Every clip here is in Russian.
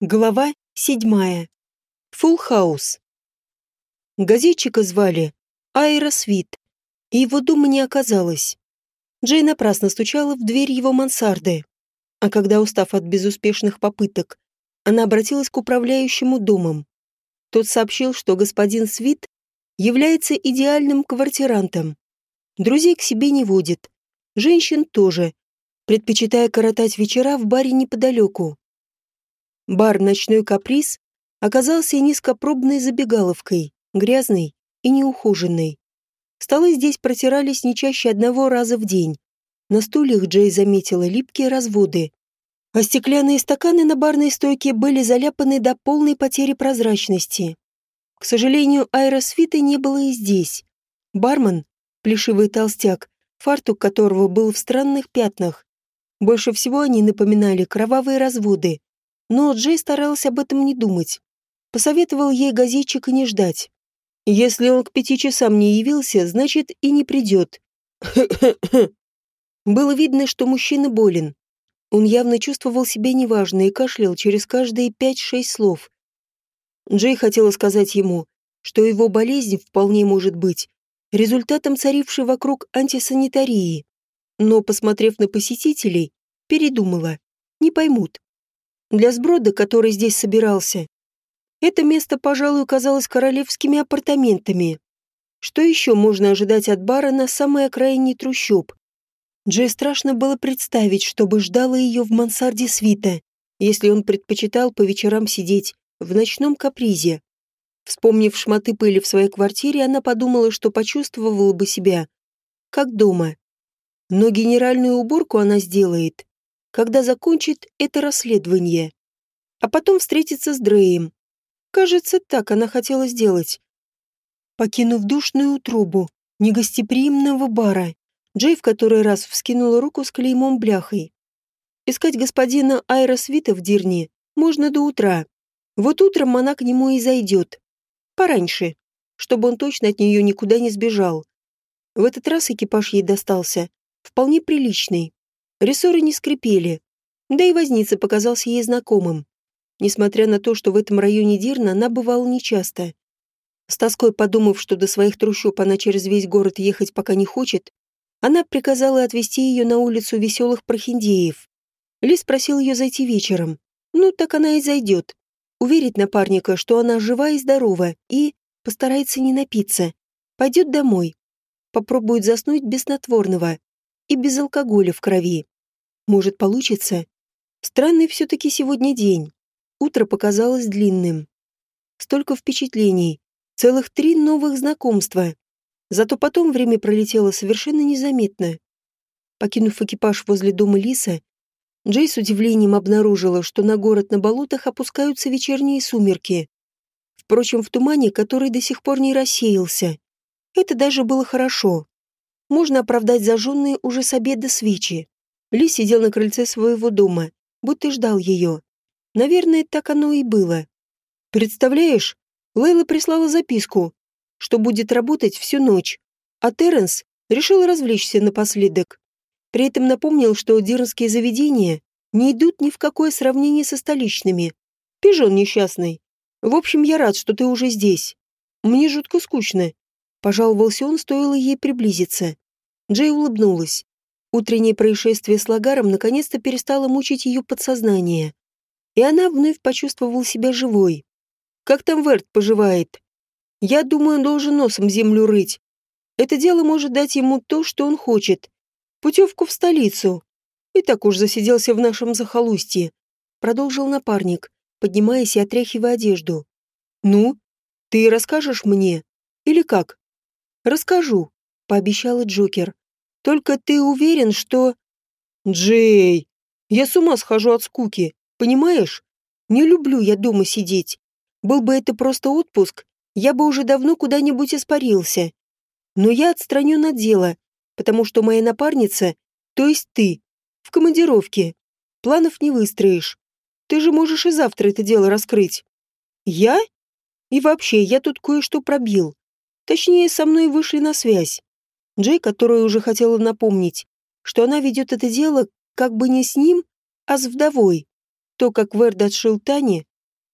Глава седьмая. Фулл хаус. Газетчика звали Айра Свит, и его дома не оказалось. Джей напрасно стучала в дверь его мансарды, а когда, устав от безуспешных попыток, она обратилась к управляющему домом. Тот сообщил, что господин Свит является идеальным квартирантом. Друзей к себе не водит, женщин тоже, предпочитая коротать вечера в баре неподалеку. Бар «Ночной каприз» оказался низкопробной забегаловкой, грязной и неухоженной. Столы здесь протирались не чаще одного раза в день. На стульях Джей заметила липкие разводы. А стеклянные стаканы на барной стойке были заляпаны до полной потери прозрачности. К сожалению, аэросфита не было и здесь. Бармен, плешивый толстяк, фартук которого был в странных пятнах. Больше всего они напоминали кровавые разводы, но Джей старался об этом не думать. Посоветовал ей газетчика не ждать. Если он к пяти часам не явился, значит и не придет. Было видно, что мужчина болен. Он явно чувствовал себя неважно и кашлял через каждые пять-шесть слов. Джей хотела сказать ему, что его болезнь вполне может быть результатом царившей вокруг антисанитарии. Но, посмотрев на посетителей, передумала. Не поймут. Для сброда, который здесь собирался, это место, пожалуй, казалось королевскими апартаментами. Что еще можно ожидать от бара на самой окраине трущоб? Джей страшно было представить, чтобы ждала ее в мансарде свита, если он предпочитал по вечерам сидеть в ночном капризе. Вспомнив шматы пыли в своей квартире, она подумала, что почувствовала бы себя, как дома. Но генеральную уборку она сделает, когда закончит это расследование. А потом встретиться с Дреем. Кажется, так она хотела сделать. Покинув душную утробу негостеприимного бара, Джей в который раз вскинула руку с клеймом бляхой. Искать господина Айра Свита в Дирне можно до утра. Вот утром она к нему и зайдет. Пораньше, чтобы он точно от нее никуда не сбежал. В этот раз экипаж ей достался вполне приличный. Рессоры не скрипели, да и возница показался ей знакомым. Несмотря на то, что в этом районе Дирна она бывала нечасто. С тоской подумав, что до своих трущоб она через весь город ехать пока не хочет, она приказала отвезти ее на улицу веселых прохиндеев. Лис просил ее зайти вечером. Ну, так она и зайдет. Уверить напарника, что она жива и здорова, и постарается не напиться. Пойдет домой. Попробует заснуть без снотворного и без алкоголя в крови. Может, получится? Странный все-таки сегодня день. Утро показалось длинным. Столько впечатлений. Целых три новых знакомства. Зато потом время пролетело совершенно незаметно. Покинув экипаж возле дома Лиса, Джей с удивлением обнаружила, что на город на болотах опускаются вечерние сумерки. Впрочем, в тумане, который до сих пор не рассеялся. Это даже было хорошо можно оправдать зажженные уже с обеда свечи. Ли сидел на крыльце своего дома, будто ждал ее. Наверное, так оно и было. Представляешь, Лейла прислала записку, что будет работать всю ночь, а Терренс решил развлечься напоследок. При этом напомнил, что дирнские заведения не идут ни в какое сравнение со столичными. Пижон несчастный. В общем, я рад, что ты уже здесь. Мне жутко скучно. Пожаловался он, стоило ей приблизиться. Джей улыбнулась. Утреннее происшествие с Лагаром наконец-то перестало мучить ее подсознание. И она вновь почувствовала себя живой. «Как там Верт поживает?» «Я думаю, он должен носом землю рыть. Это дело может дать ему то, что он хочет. Путевку в столицу. И так уж засиделся в нашем захолустье», — продолжил напарник, поднимаясь и отряхивая одежду. «Ну, ты расскажешь мне? Или как?» «Расскажу», — пообещала Джокер. «Только ты уверен, что...» «Джей, я с ума схожу от скуки, понимаешь? Не люблю я дома сидеть. Был бы это просто отпуск, я бы уже давно куда-нибудь испарился. Но я отстранен от дела, потому что моя напарница, то есть ты, в командировке. Планов не выстроишь. Ты же можешь и завтра это дело раскрыть. Я? И вообще, я тут кое-что пробил. Точнее, со мной вышли на связь. Джей, которая уже хотела напомнить, что она ведет это дело как бы не с ним, а с вдовой. То, как Верд отшил Тане,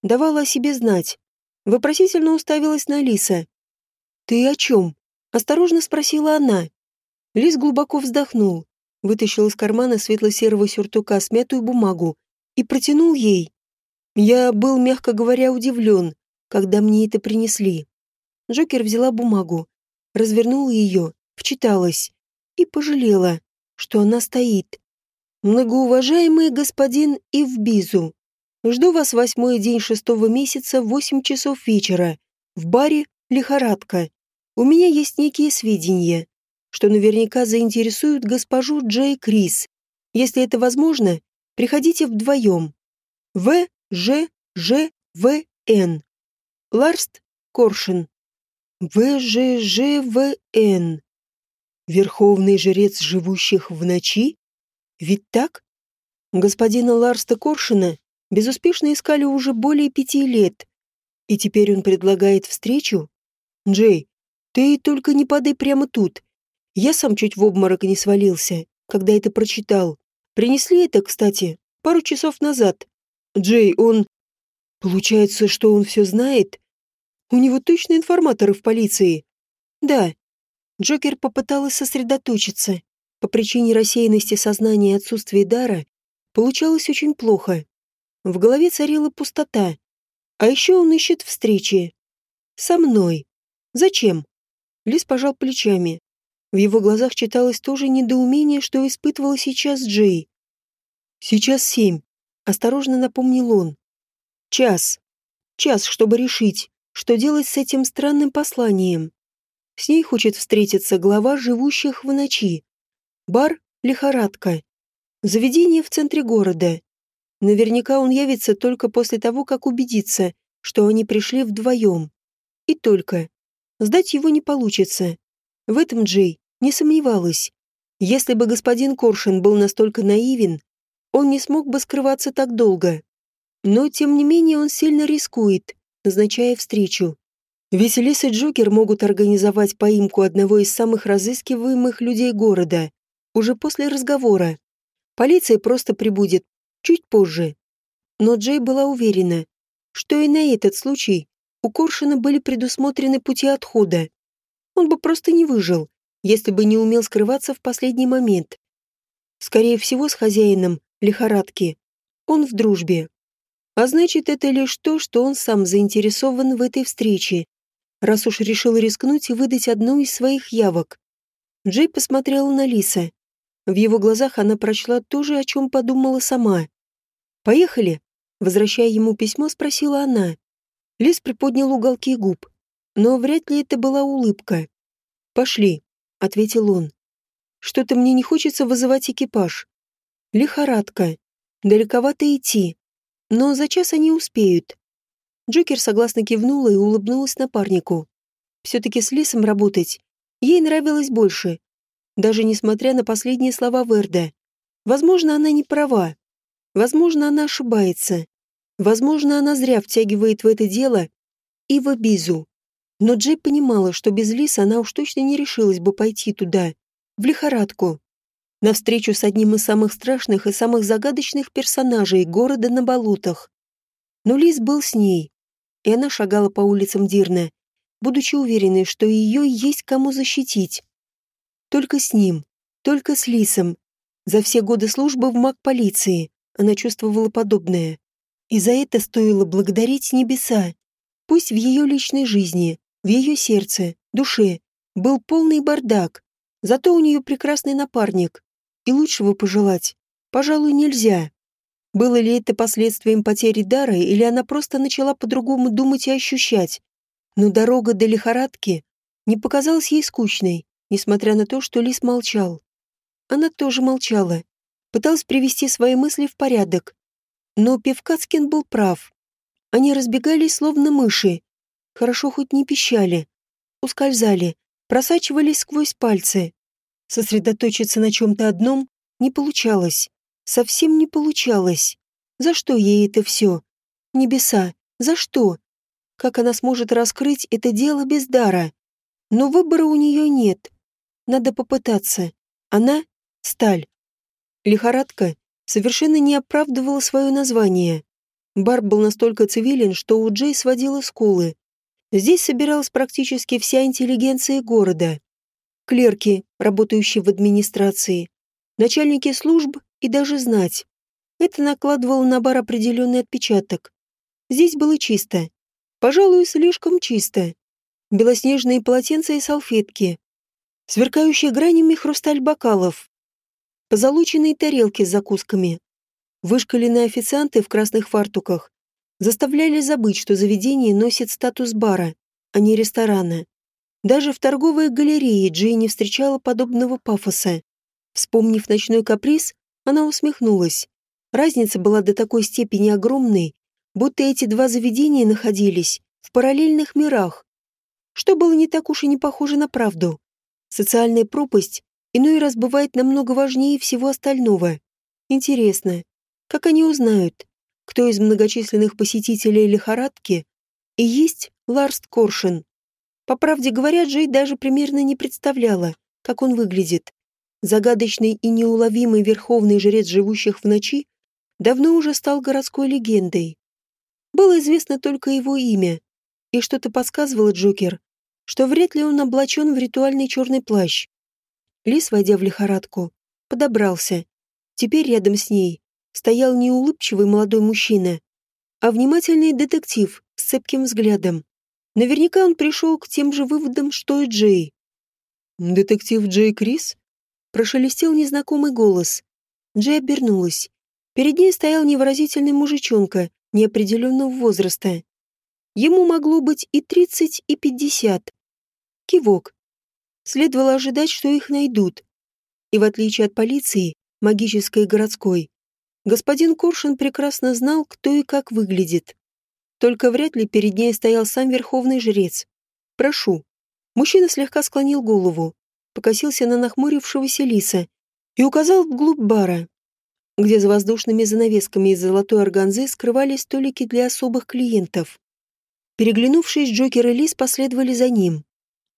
давало о себе знать. Вопросительно уставилась на Лиса. «Ты о чем?» — осторожно спросила она. Лис глубоко вздохнул, вытащил из кармана светло-серого сюртука смятую бумагу и протянул ей. Я был, мягко говоря, удивлен, когда мне это принесли. Джокер взяла бумагу, развернула ее, вчиталась и пожалела, что она стоит. Многоуважаемый господин Ивбизу, жду вас восьмой день шестого месяца в восемь часов вечера в баре «Лихорадка». У меня есть некие сведения, что наверняка заинтересуют госпожу Джей Крис. Если это возможно, приходите вдвоем. В. Ж. Ж. В. Н. Ларст Коршин. В. Ж. Ж. В. Н. Верховный жрец живущих в ночи? Ведь так? Господина Ларста Коршина безуспешно искали уже более пяти лет. И теперь он предлагает встречу? Джей, ты только не падай прямо тут. Я сам чуть в обморок не свалился, когда это прочитал. Принесли это, кстати, пару часов назад. Джей, он... Получается, что он все знает? У него точно информаторы в полиции. Да. Джокер попыталась сосредоточиться. По причине рассеянности сознания и отсутствия дара получалось очень плохо. В голове царила пустота. А еще он ищет встречи. Со мной. Зачем? Лис пожал плечами. В его глазах читалось то же недоумение, что испытывал сейчас Джей. «Сейчас семь», — осторожно напомнил он. «Час. Час, чтобы решить, что делать с этим странным посланием. С ней хочет встретиться глава живущих в ночи. Бар «Лихорадка». Заведение в центре города. Наверняка он явится только после того, как убедится, что они пришли вдвоем. И только. Сдать его не получится. В этом Джей не сомневалась. Если бы господин Коршин был настолько наивен, он не смог бы скрываться так долго. Но, тем не менее, он сильно рискует, назначая встречу. Ведь Лис и Джокер могут организовать поимку одного из самых разыскиваемых людей города уже после разговора. Полиция просто прибудет чуть позже. Но Джей была уверена, что и на этот случай у Коршина были предусмотрены пути отхода. Он бы просто не выжил, если бы не умел скрываться в последний момент. Скорее всего, с хозяином лихорадки он в дружбе. А значит, это лишь то, что он сам заинтересован в этой встрече, раз уж решил рискнуть и выдать одну из своих явок. Джей посмотрела на Лиса. В его глазах она прочла то же, о чем подумала сама. «Поехали?» Возвращая ему письмо, спросила она. Лис приподнял уголки губ, но вряд ли это была улыбка. «Пошли», — ответил он. «Что-то мне не хочется вызывать экипаж. Лихорадка. Далековато идти. Но за час они успеют». Джокер согласно кивнула и улыбнулась напарнику. Все-таки с Лисом работать ей нравилось больше, даже несмотря на последние слова Верда. Возможно, она не права. Возможно, она ошибается. Возможно, она зря втягивает в это дело и в Бизу. Но Джей понимала, что без Лиса она уж точно не решилась бы пойти туда, в лихорадку, на встречу с одним из самых страшных и самых загадочных персонажей города на болотах. Но Лис был с ней, и она шагала по улицам Дирна, будучи уверенной, что ее есть кому защитить. Только с ним, только с Лисом. За все годы службы в маг-полиции она чувствовала подобное. И за это стоило благодарить небеса. Пусть в ее личной жизни в ее сердце, душе был полный бардак. Зато у нее прекрасный напарник. И лучшего пожелать, пожалуй, нельзя. Было ли это последствием потери дара, или она просто начала по-другому думать и ощущать? Но дорога до лихорадки не показалась ей скучной, несмотря на то, что Лис молчал. Она тоже молчала, пыталась привести свои мысли в порядок. Но Певкацкин был прав. Они разбегались, словно мыши, Хорошо хоть не пищали. Ускользали, просачивались сквозь пальцы. Сосредоточиться на чем-то одном не получалось. Совсем не получалось. За что ей это все? Небеса, за что? Как она сможет раскрыть это дело без дара? Но выбора у нее нет. Надо попытаться. Она — сталь. Лихорадка совершенно не оправдывала свое название. Бар был настолько цивилен, что у Джей сводила скулы. Здесь собиралась практически вся интеллигенция города. Клерки, работающие в администрации, начальники служб и даже знать. Это накладывало на бар определенный отпечаток. Здесь было чисто. Пожалуй, слишком чисто. Белоснежные полотенца и салфетки. Сверкающие гранями хрусталь бокалов. Позолоченные тарелки с закусками. Вышкаленные официанты в красных фартуках заставляли забыть, что заведение носит статус бара, а не ресторана. Даже в торговой галерее Джей не встречала подобного пафоса. Вспомнив ночной каприз, она усмехнулась. Разница была до такой степени огромной, будто эти два заведения находились в параллельных мирах, что было не так уж и не похоже на правду. Социальная пропасть иной раз бывает намного важнее всего остального. Интересно, как они узнают, кто из многочисленных посетителей лихорадки и есть Ларст Коршин? По правде говоря, Джей даже примерно не представляла, как он выглядит. Загадочный и неуловимый верховный жрец живущих в ночи давно уже стал городской легендой. Было известно только его имя, и что-то подсказывало Джокер, что вряд ли он облачен в ритуальный черный плащ. Лис, войдя в лихорадку, подобрался. Теперь рядом с ней стоял не улыбчивый молодой мужчина, а внимательный детектив с цепким взглядом. Наверняка он пришел к тем же выводам, что и Джей. «Детектив Джей Крис?» Прошелестел незнакомый голос. Джей обернулась. Перед ней стоял невыразительный мужичонка неопределенного возраста. Ему могло быть и тридцать, и пятьдесят. Кивок. Следовало ожидать, что их найдут. И в отличие от полиции, магической и городской, Господин Коршин прекрасно знал, кто и как выглядит. Только вряд ли перед ней стоял сам верховный жрец. «Прошу». Мужчина слегка склонил голову, покосился на нахмурившегося лиса и указал вглубь бара, где за воздушными занавесками из золотой органзы скрывались столики для особых клиентов. Переглянувшись, Джокер и Лис последовали за ним.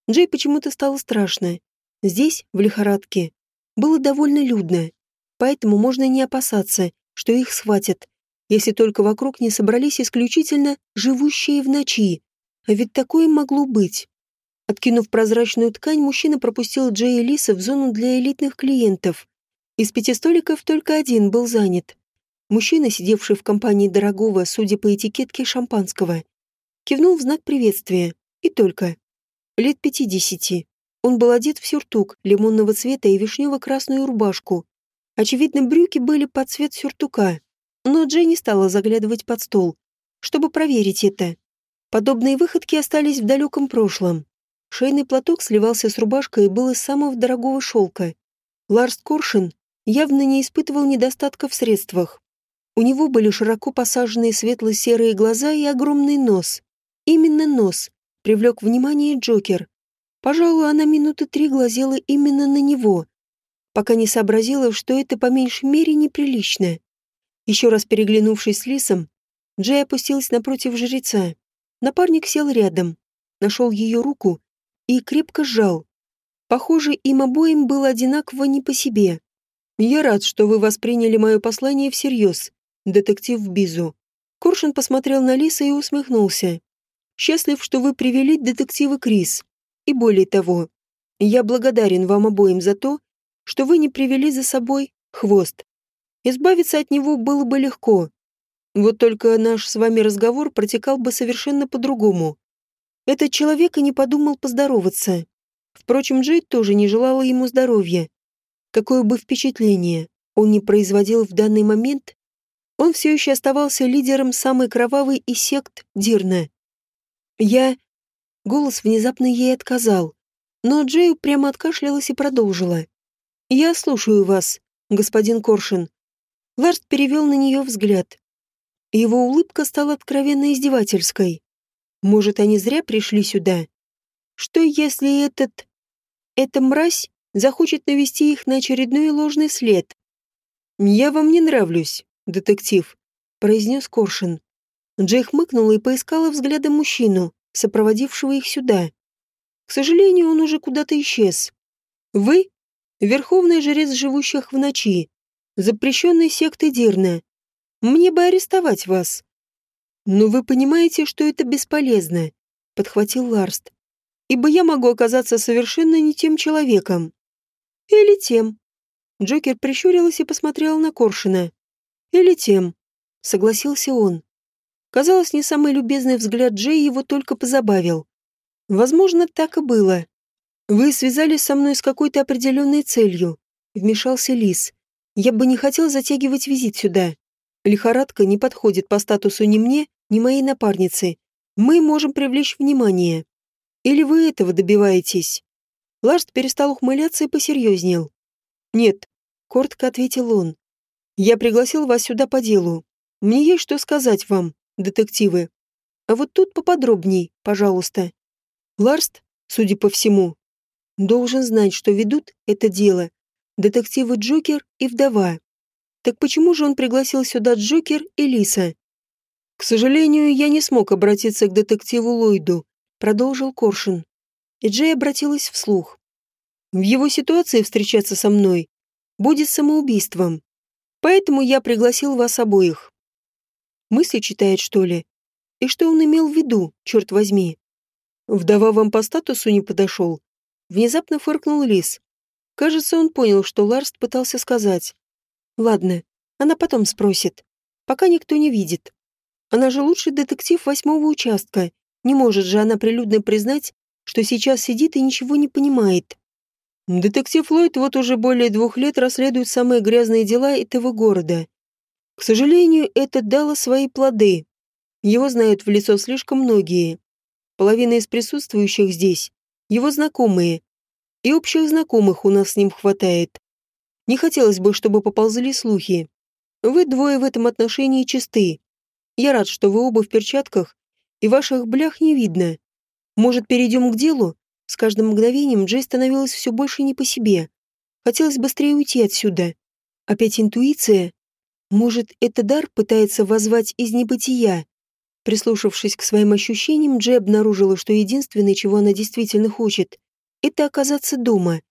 Джей почему-то стало страшно. Здесь, в лихорадке, было довольно людно поэтому можно не опасаться, что их схватят, если только вокруг не собрались исключительно живущие в ночи. А ведь такое могло быть. Откинув прозрачную ткань, мужчина пропустил Джей и Лиса в зону для элитных клиентов. Из пяти столиков только один был занят. Мужчина, сидевший в компании дорогого, судя по этикетке, шампанского, кивнул в знак приветствия. И только. Лет пятидесяти. Он был одет в сюртук лимонного цвета и вишнево-красную рубашку, Очевидно, брюки были под цвет сюртука, но Джей стала заглядывать под стол, чтобы проверить это. Подобные выходки остались в далеком прошлом. Шейный платок сливался с рубашкой и был из самого дорогого шелка. Ларс Коршин явно не испытывал недостатка в средствах. У него были широко посаженные светло-серые глаза и огромный нос. Именно нос привлек внимание Джокер. Пожалуй, она минуты три глазела именно на него, пока не сообразила, что это по меньшей мере неприлично. Еще раз переглянувшись с Лисом, Джей опустилась напротив жреца. Напарник сел рядом, нашел ее руку и крепко сжал. Похоже, им обоим было одинаково не по себе. «Я рад, что вы восприняли мое послание всерьез, детектив Бизу». Коршин посмотрел на Лиса и усмехнулся. «Счастлив, что вы привели детектива Крис. И более того, я благодарен вам обоим за то, что вы не привели за собой хвост. Избавиться от него было бы легко. Вот только наш с вами разговор протекал бы совершенно по-другому. Этот человек и не подумал поздороваться. Впрочем, Джейд тоже не желала ему здоровья. Какое бы впечатление он не производил в данный момент, он все еще оставался лидером самой кровавой из сект Дирна. Я... Голос внезапно ей отказал, но Джей прямо откашлялась и продолжила. «Я слушаю вас, господин Коршин». Ларст перевел на нее взгляд. Его улыбка стала откровенно издевательской. «Может, они зря пришли сюда? Что, если этот... эта мразь захочет навести их на очередной ложный след?» «Я вам не нравлюсь, детектив», — произнес Коршин. Джей хмыкнула и поискала взглядом мужчину, сопроводившего их сюда. К сожалению, он уже куда-то исчез. «Вы Верховный жрец живущих в ночи, запрещенной секты Дирна. Мне бы арестовать вас, «Но вы понимаете, что это бесполезно», — подхватил Ларст. «Ибо я могу оказаться совершенно не тем человеком». «Или тем». Джокер прищурилась и посмотрел на Коршина. «Или тем», — согласился он. Казалось, не самый любезный взгляд Джей его только позабавил. Возможно, так и было. Вы связались со мной с какой-то определенной целью, вмешался Лис. Я бы не хотел затягивать визит сюда. Лихорадка не подходит по статусу ни мне, ни моей напарнице. Мы можем привлечь внимание. Или вы этого добиваетесь? Ларст перестал ухмыляться и посерьезнел. Нет, коротко ответил он. Я пригласил вас сюда по делу. Мне есть что сказать вам детективы. А вот тут поподробней, пожалуйста. Ларст, судя по всему, должен знать, что ведут это дело детективы Джокер и вдова. Так почему же он пригласил сюда Джокер и Лиса? К сожалению, я не смог обратиться к детективу Ллойду, продолжил Коршин. И Джей обратилась вслух. В его ситуации встречаться со мной будет самоубийством. Поэтому я пригласил вас обоих. Мысли читает, что ли? И что он имел в виду, черт возьми? Вдова вам по статусу не подошел? Внезапно фыркнул Лис. Кажется, он понял, что Ларст пытался сказать. Ладно, она потом спросит. Пока никто не видит. Она же лучший детектив восьмого участка. Не может же она прилюдно признать, что сейчас сидит и ничего не понимает. Детектив Ллойд вот уже более двух лет расследует самые грязные дела этого города. К сожалению, это дало свои плоды. Его знают в лицо слишком многие. Половина из присутствующих здесь – его знакомые. И общих знакомых у нас с ним хватает. Не хотелось бы, чтобы поползли слухи. Вы двое в этом отношении чисты. Я рад, что вы оба в перчатках, и ваших блях не видно. Может, перейдем к делу? С каждым мгновением Джей становилась все больше не по себе. Хотелось быстрее уйти отсюда. Опять интуиция может, это дар пытается воззвать из небытия? Прислушавшись к своим ощущениям, Джей обнаружила, что единственное, чего она действительно хочет, это оказаться дома,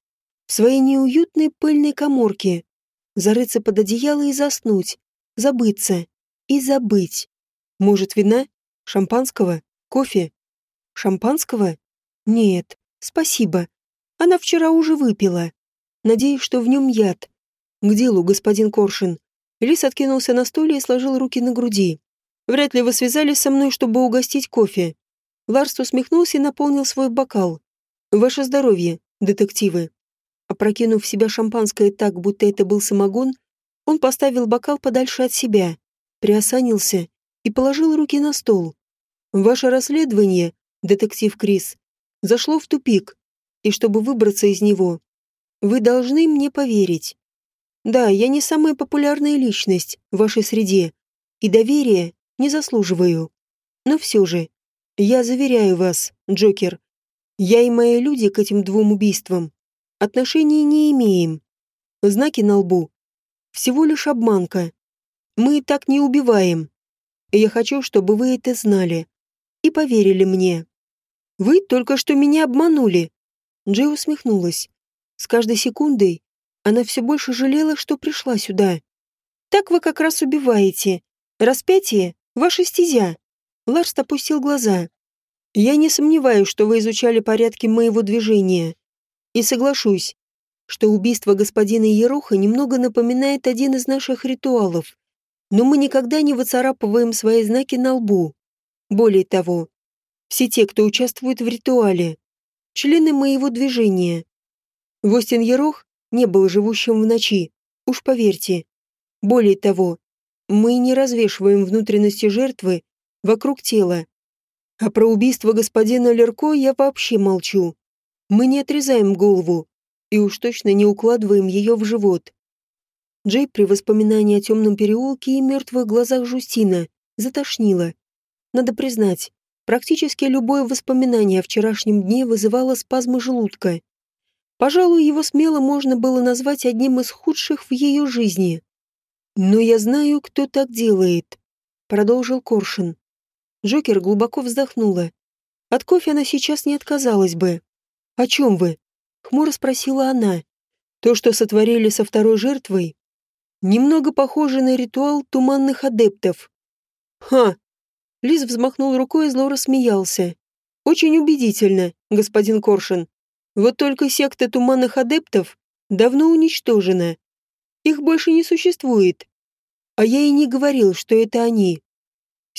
в своей неуютной пыльной коморке, зарыться под одеяло и заснуть, забыться и забыть. Может, вина? Шампанского? Кофе? Шампанского? Нет, спасибо. Она вчера уже выпила. Надеюсь, что в нем яд. К делу, господин Коршин. Лис откинулся на стуле и сложил руки на груди. «Вряд ли вы связались со мной, чтобы угостить кофе». Ларс усмехнулся и наполнил свой бокал. «Ваше здоровье, детективы». Опрокинув в себя шампанское так, будто это был самогон, он поставил бокал подальше от себя, приосанился и положил руки на стол. «Ваше расследование, детектив Крис, зашло в тупик, и чтобы выбраться из него, вы должны мне поверить. Да, я не самая популярная личность в вашей среде, и доверия не заслуживаю. Но все же, я заверяю вас, Джокер, я и мои люди к этим двум убийствам отношения не имеем. Знаки на лбу — всего лишь обманка. Мы так не убиваем. Я хочу, чтобы вы это знали. И поверили мне. Вы только что меня обманули. Джей усмехнулась. С каждой секундой она все больше жалела, что пришла сюда. «Так вы как раз убиваете. Распятие — ваша стезя». Ларст опустил глаза. «Я не сомневаюсь, что вы изучали порядки моего движения. И соглашусь, что убийство господина Ероха немного напоминает один из наших ритуалов. Но мы никогда не выцарапываем свои знаки на лбу. Более того, все те, кто участвует в ритуале, члены моего движения. Востин Ерох не был живущим в ночи, уж поверьте. Более того, мы не развешиваем внутренности жертвы вокруг тела. А про убийство господина Лерко я вообще молчу. Мы не отрезаем голову и уж точно не укладываем ее в живот. Джей при воспоминании о темном переулке и мертвых глазах Жустина затошнило. Надо признать, практически любое воспоминание о вчерашнем дне вызывало спазмы желудка. Пожалуй, его смело можно было назвать одним из худших в ее жизни. «Но я знаю, кто так делает», — продолжил Коршин. Джокер глубоко вздохнула. От кофе она сейчас не отказалась бы. «О чем вы?» — хмуро спросила она. «То, что сотворили со второй жертвой, немного похоже на ритуал туманных адептов». «Ха!» Лиз взмахнул рукой и зло рассмеялся. «Очень убедительно, господин Коршин. Вот только секта туманных адептов давно уничтожена. Их больше не существует. А я и не говорил, что это они.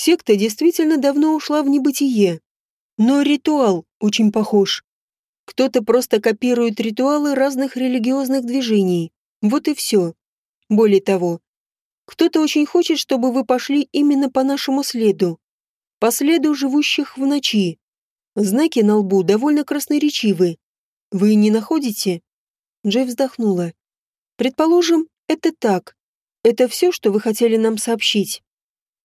Секта действительно давно ушла в небытие. Но ритуал очень похож. Кто-то просто копирует ритуалы разных религиозных движений. Вот и все. Более того, кто-то очень хочет, чтобы вы пошли именно по нашему следу. По следу живущих в ночи. Знаки на лбу довольно красноречивы. Вы не находите? Джей вздохнула. Предположим, это так. Это все, что вы хотели нам сообщить.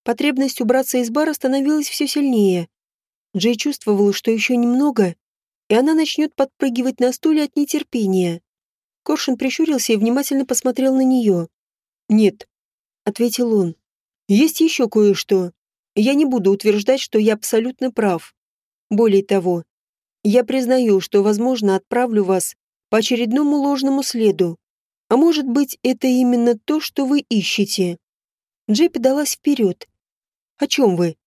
Потребность убраться из бара становилась все сильнее. Джей чувствовала, что еще немного, и она начнет подпрыгивать на стуле от нетерпения. Коршин прищурился и внимательно посмотрел на нее. «Нет», — ответил он. «Есть еще кое-что. Я не буду утверждать, что я абсолютно прав. Более того, я признаю, что, возможно, отправлю вас по очередному ложному следу. А может быть, это именно то, что вы ищете?» Джеппи далась вперед. «О чем вы?»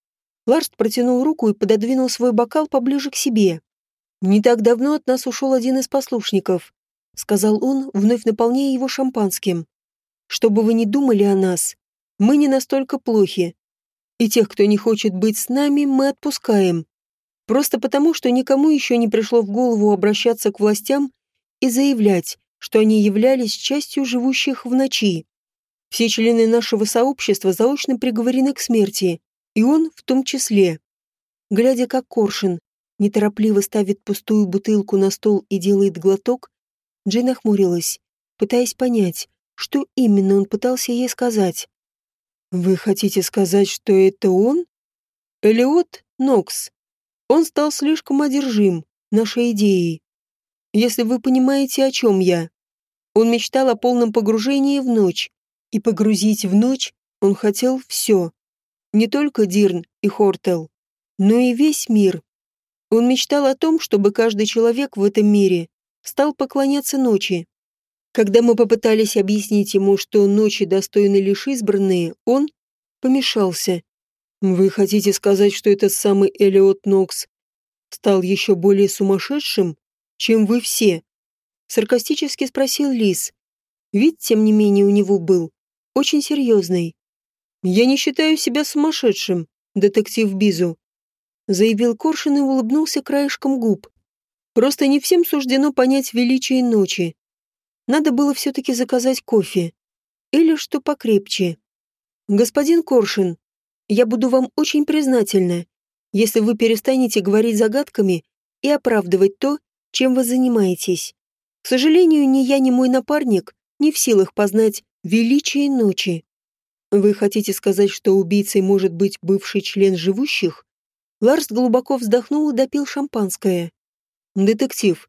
Ларст протянул руку и пододвинул свой бокал поближе к себе. «Не так давно от нас ушел один из послушников», — сказал он, вновь наполняя его шампанским. «Что бы вы ни думали о нас, мы не настолько плохи. И тех, кто не хочет быть с нами, мы отпускаем. Просто потому, что никому еще не пришло в голову обращаться к властям и заявлять, что они являлись частью живущих в ночи. Все члены нашего сообщества заочно приговорены к смерти, и он в том числе. Глядя, как Коршин неторопливо ставит пустую бутылку на стол и делает глоток, Джейн охмурилась, пытаясь понять, что именно он пытался ей сказать. «Вы хотите сказать, что это он?» «Элиот Нокс. Он стал слишком одержим нашей идеей. Если вы понимаете, о чем я. Он мечтал о полном погружении в ночь, и погрузить в ночь он хотел все. Не только Дирн и Хортел, но и весь мир. Он мечтал о том, чтобы каждый человек в этом мире стал поклоняться ночи. Когда мы попытались объяснить ему, что ночи достойны лишь избранные, он помешался. «Вы хотите сказать, что этот самый Элиот Нокс стал еще более сумасшедшим, чем вы все?» Саркастически спросил Лис. Вид, тем не менее, у него был очень серьезный. «Я не считаю себя сумасшедшим, детектив Бизу», заявил Коршин и улыбнулся краешком губ. «Просто не всем суждено понять величие ночи. Надо было все-таки заказать кофе. Или что покрепче. Господин Коршин, я буду вам очень признательна, если вы перестанете говорить загадками и оправдывать то, чем вы занимаетесь. К сожалению, ни я, ни мой напарник не в силах познать величие ночи. Вы хотите сказать, что убийцей может быть бывший член живущих? Ларс глубоко вздохнул и допил шампанское. Детектив,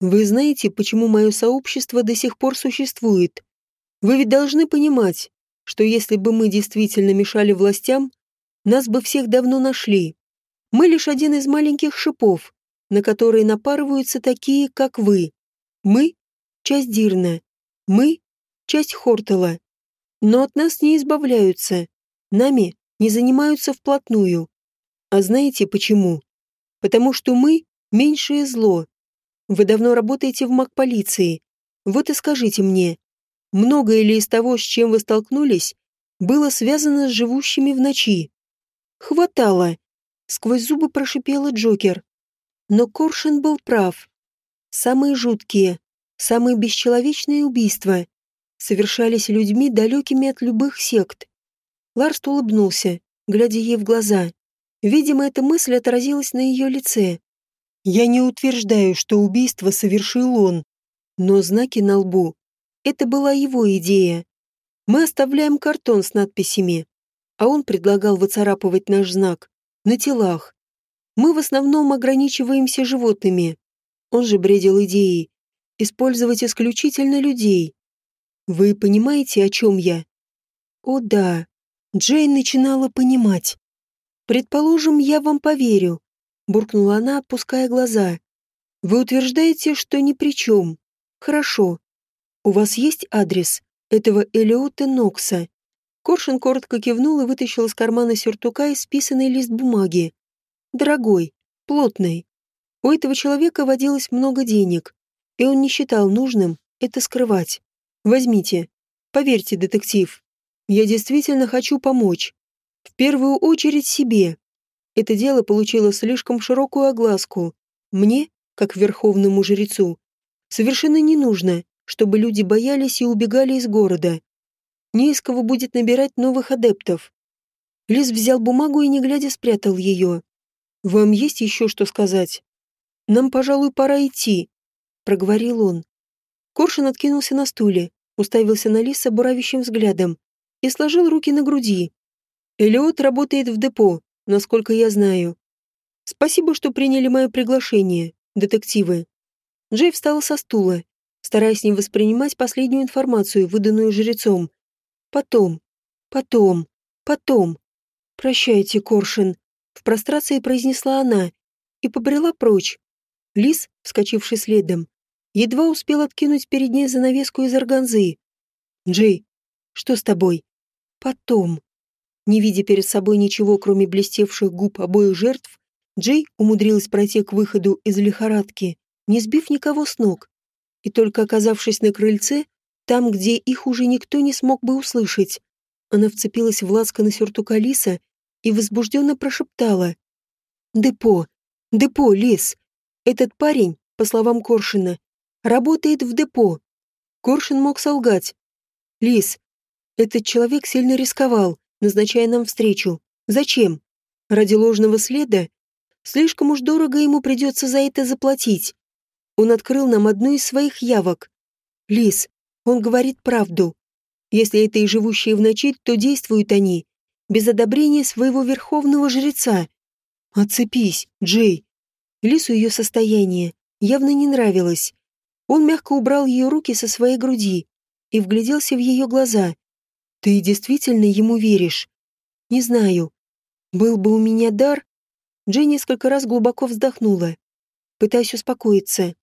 вы знаете, почему мое сообщество до сих пор существует? Вы ведь должны понимать, что если бы мы действительно мешали властям, нас бы всех давно нашли. Мы лишь один из маленьких шипов, на которые напарываются такие, как вы. Мы — часть Дирна. Мы часть Хортела. Но от нас не избавляются. Нами не занимаются вплотную. А знаете почему? Потому что мы — меньшее зло. Вы давно работаете в маг-полиции. Вот и скажите мне, многое ли из того, с чем вы столкнулись, было связано с живущими в ночи? Хватало. Сквозь зубы прошипела Джокер. Но Коршин был прав. Самые жуткие, самые бесчеловечные убийства совершались людьми, далекими от любых сект. Ларст улыбнулся, глядя ей в глаза. Видимо, эта мысль отразилась на ее лице. «Я не утверждаю, что убийство совершил он, но знаки на лбу — это была его идея. Мы оставляем картон с надписями, а он предлагал выцарапывать наш знак на телах. Мы в основном ограничиваемся животными. Он же бредил идеей использовать исключительно людей. Вы понимаете, о чем я? О да, Джейн начинала понимать. Предположим, я вам поверю, буркнула она, опуская глаза. Вы утверждаете, что ни при чем. Хорошо. У вас есть адрес этого Элиота Нокса? Коршин коротко кивнул и вытащил из кармана сюртука исписанный лист бумаги. Дорогой, плотный. У этого человека водилось много денег, и он не считал нужным это скрывать. Возьмите. Поверьте, детектив. Я действительно хочу помочь. В первую очередь себе. Это дело получило слишком широкую огласку. Мне, как верховному жрецу, совершенно не нужно, чтобы люди боялись и убегали из города. Не из кого будет набирать новых адептов. Лис взял бумагу и, не глядя, спрятал ее. «Вам есть еще что сказать?» «Нам, пожалуй, пора идти», — проговорил он. Коршун откинулся на стуле, уставился на Лиса буравящим взглядом и сложил руки на груди. «Элиот работает в депо, насколько я знаю. Спасибо, что приняли мое приглашение, детективы». Джей встал со стула, стараясь не воспринимать последнюю информацию, выданную жрецом. «Потом, потом, потом. Прощайте, Коршин», — в прострации произнесла она и побрела прочь. Лис, вскочивший следом, едва успел откинуть перед ней занавеску из органзы. «Джей, что с тобой?» «Потом». Не видя перед собой ничего, кроме блестевших губ обоих жертв, Джей умудрилась пройти к выходу из лихорадки, не сбив никого с ног. И только оказавшись на крыльце, там, где их уже никто не смог бы услышать, она вцепилась в лацканы сюртука Лиса и возбужденно прошептала. «Депо! Депо, Лис! Этот парень, по словам Коршина, работает в депо. Коршин мог солгать. Лис, этот человек сильно рисковал, назначая нам встречу. Зачем? Ради ложного следа? Слишком уж дорого ему придется за это заплатить. Он открыл нам одну из своих явок. Лис, он говорит правду. Если это и живущие в ночи, то действуют они без одобрения своего верховного жреца. Отцепись, Джей. Лису ее состояние явно не нравилось. Он мягко убрал ее руки со своей груди и вгляделся в ее глаза. «Ты действительно ему веришь?» «Не знаю. Был бы у меня дар...» Джей несколько раз глубоко вздохнула, пытаясь успокоиться.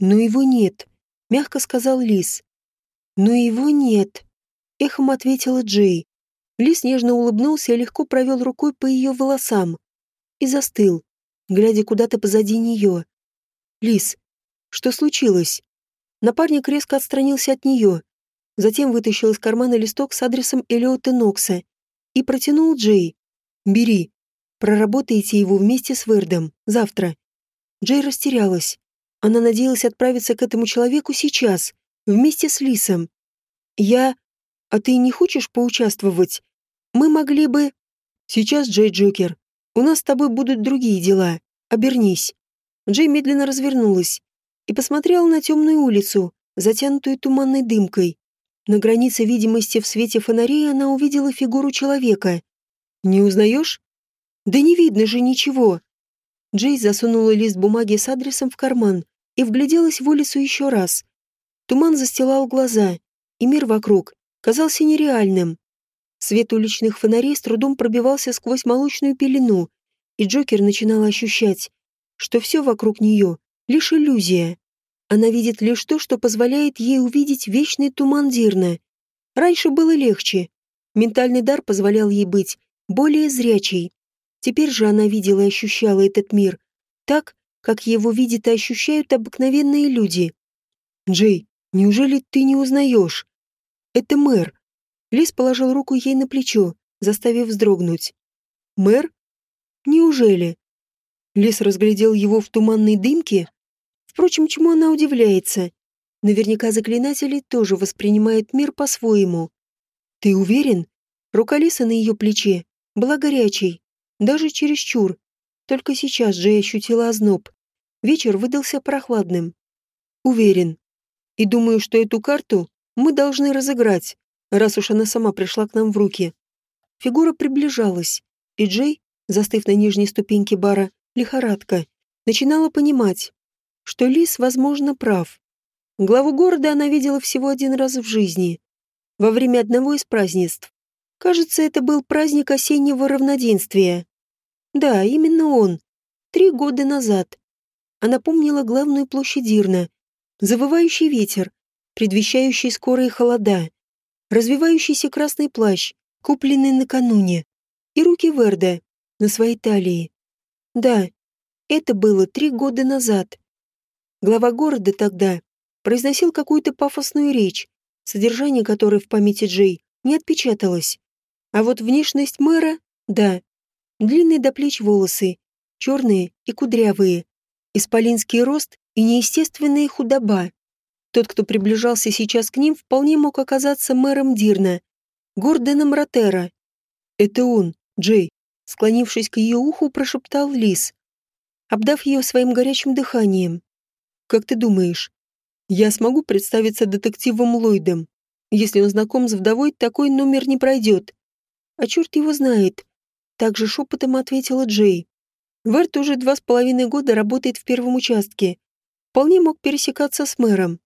«Но его нет», — мягко сказал Лис. «Но его нет», — эхом ответила Джей. Лис нежно улыбнулся и легко провел рукой по ее волосам. И застыл, глядя куда-то позади нее. «Лис, что случилось?» Напарник резко отстранился от нее, затем вытащил из кармана листок с адресом Элиота Нокса и протянул Джей. «Бери. Проработайте его вместе с Вердом. Завтра». Джей растерялась. Она надеялась отправиться к этому человеку сейчас, вместе с Лисом. «Я... А ты не хочешь поучаствовать? Мы могли бы...» «Сейчас, Джей Джокер, у нас с тобой будут другие дела. Обернись». Джей медленно развернулась и посмотрела на темную улицу, затянутую туманной дымкой. На границе видимости в свете фонарей она увидела фигуру человека. «Не узнаешь?» «Да не видно же ничего!» Джей засунула лист бумаги с адресом в карман и вгляделась в улицу еще раз. Туман застилал глаза, и мир вокруг казался нереальным. Свет уличных фонарей с трудом пробивался сквозь молочную пелену, и Джокер начинал ощущать, что все вокруг нее — лишь иллюзия. Она видит лишь то, что позволяет ей увидеть вечный туман Дирна. Раньше было легче. Ментальный дар позволял ей быть более зрячей. Теперь же она видела и ощущала этот мир так, как его видят и ощущают обыкновенные люди. «Джей, неужели ты не узнаешь?» «Это мэр». Лис положил руку ей на плечо, заставив вздрогнуть. «Мэр? Неужели?» Лис разглядел его в туманной дымке. Впрочем, чему она удивляется? Наверняка заклинатели тоже воспринимают мир по-своему. «Ты уверен?» Рука Лиса на ее плече была горячей, даже чересчур. Только сейчас Джей ощутила озноб. Вечер выдался прохладным. «Уверен. И думаю, что эту карту мы должны разыграть, раз уж она сама пришла к нам в руки». Фигура приближалась, и Джей, застыв на нижней ступеньке бара, лихорадка, начинала понимать, что Лис, возможно, прав. Главу города она видела всего один раз в жизни, во время одного из празднеств. Кажется, это был праздник осеннего равноденствия. Да, именно он. Три года назад. Она помнила главную площадь Ирна, завывающий ветер, предвещающий скорые холода, развивающийся красный плащ, купленный накануне, и руки Верда на своей талии. Да, это было три года назад. Глава города тогда произносил какую-то пафосную речь, содержание которой в памяти Джей не отпечаталось. А вот внешность мэра — да. Длинные до плеч волосы, черные и кудрявые, исполинский рост и неестественная худоба. Тот, кто приближался сейчас к ним, вполне мог оказаться мэром Дирна, Гордоном Ротера. «Это он, Джей», склонившись к ее уху, прошептал Лис, обдав ее своим горячим дыханием. «Как ты думаешь, я смогу представиться детективом Ллойдом? Если он знаком с вдовой, такой номер не пройдет. А черт его знает. Также шепотом ответила Джей. Верт уже два с половиной года работает в первом участке. Вполне мог пересекаться с мэром.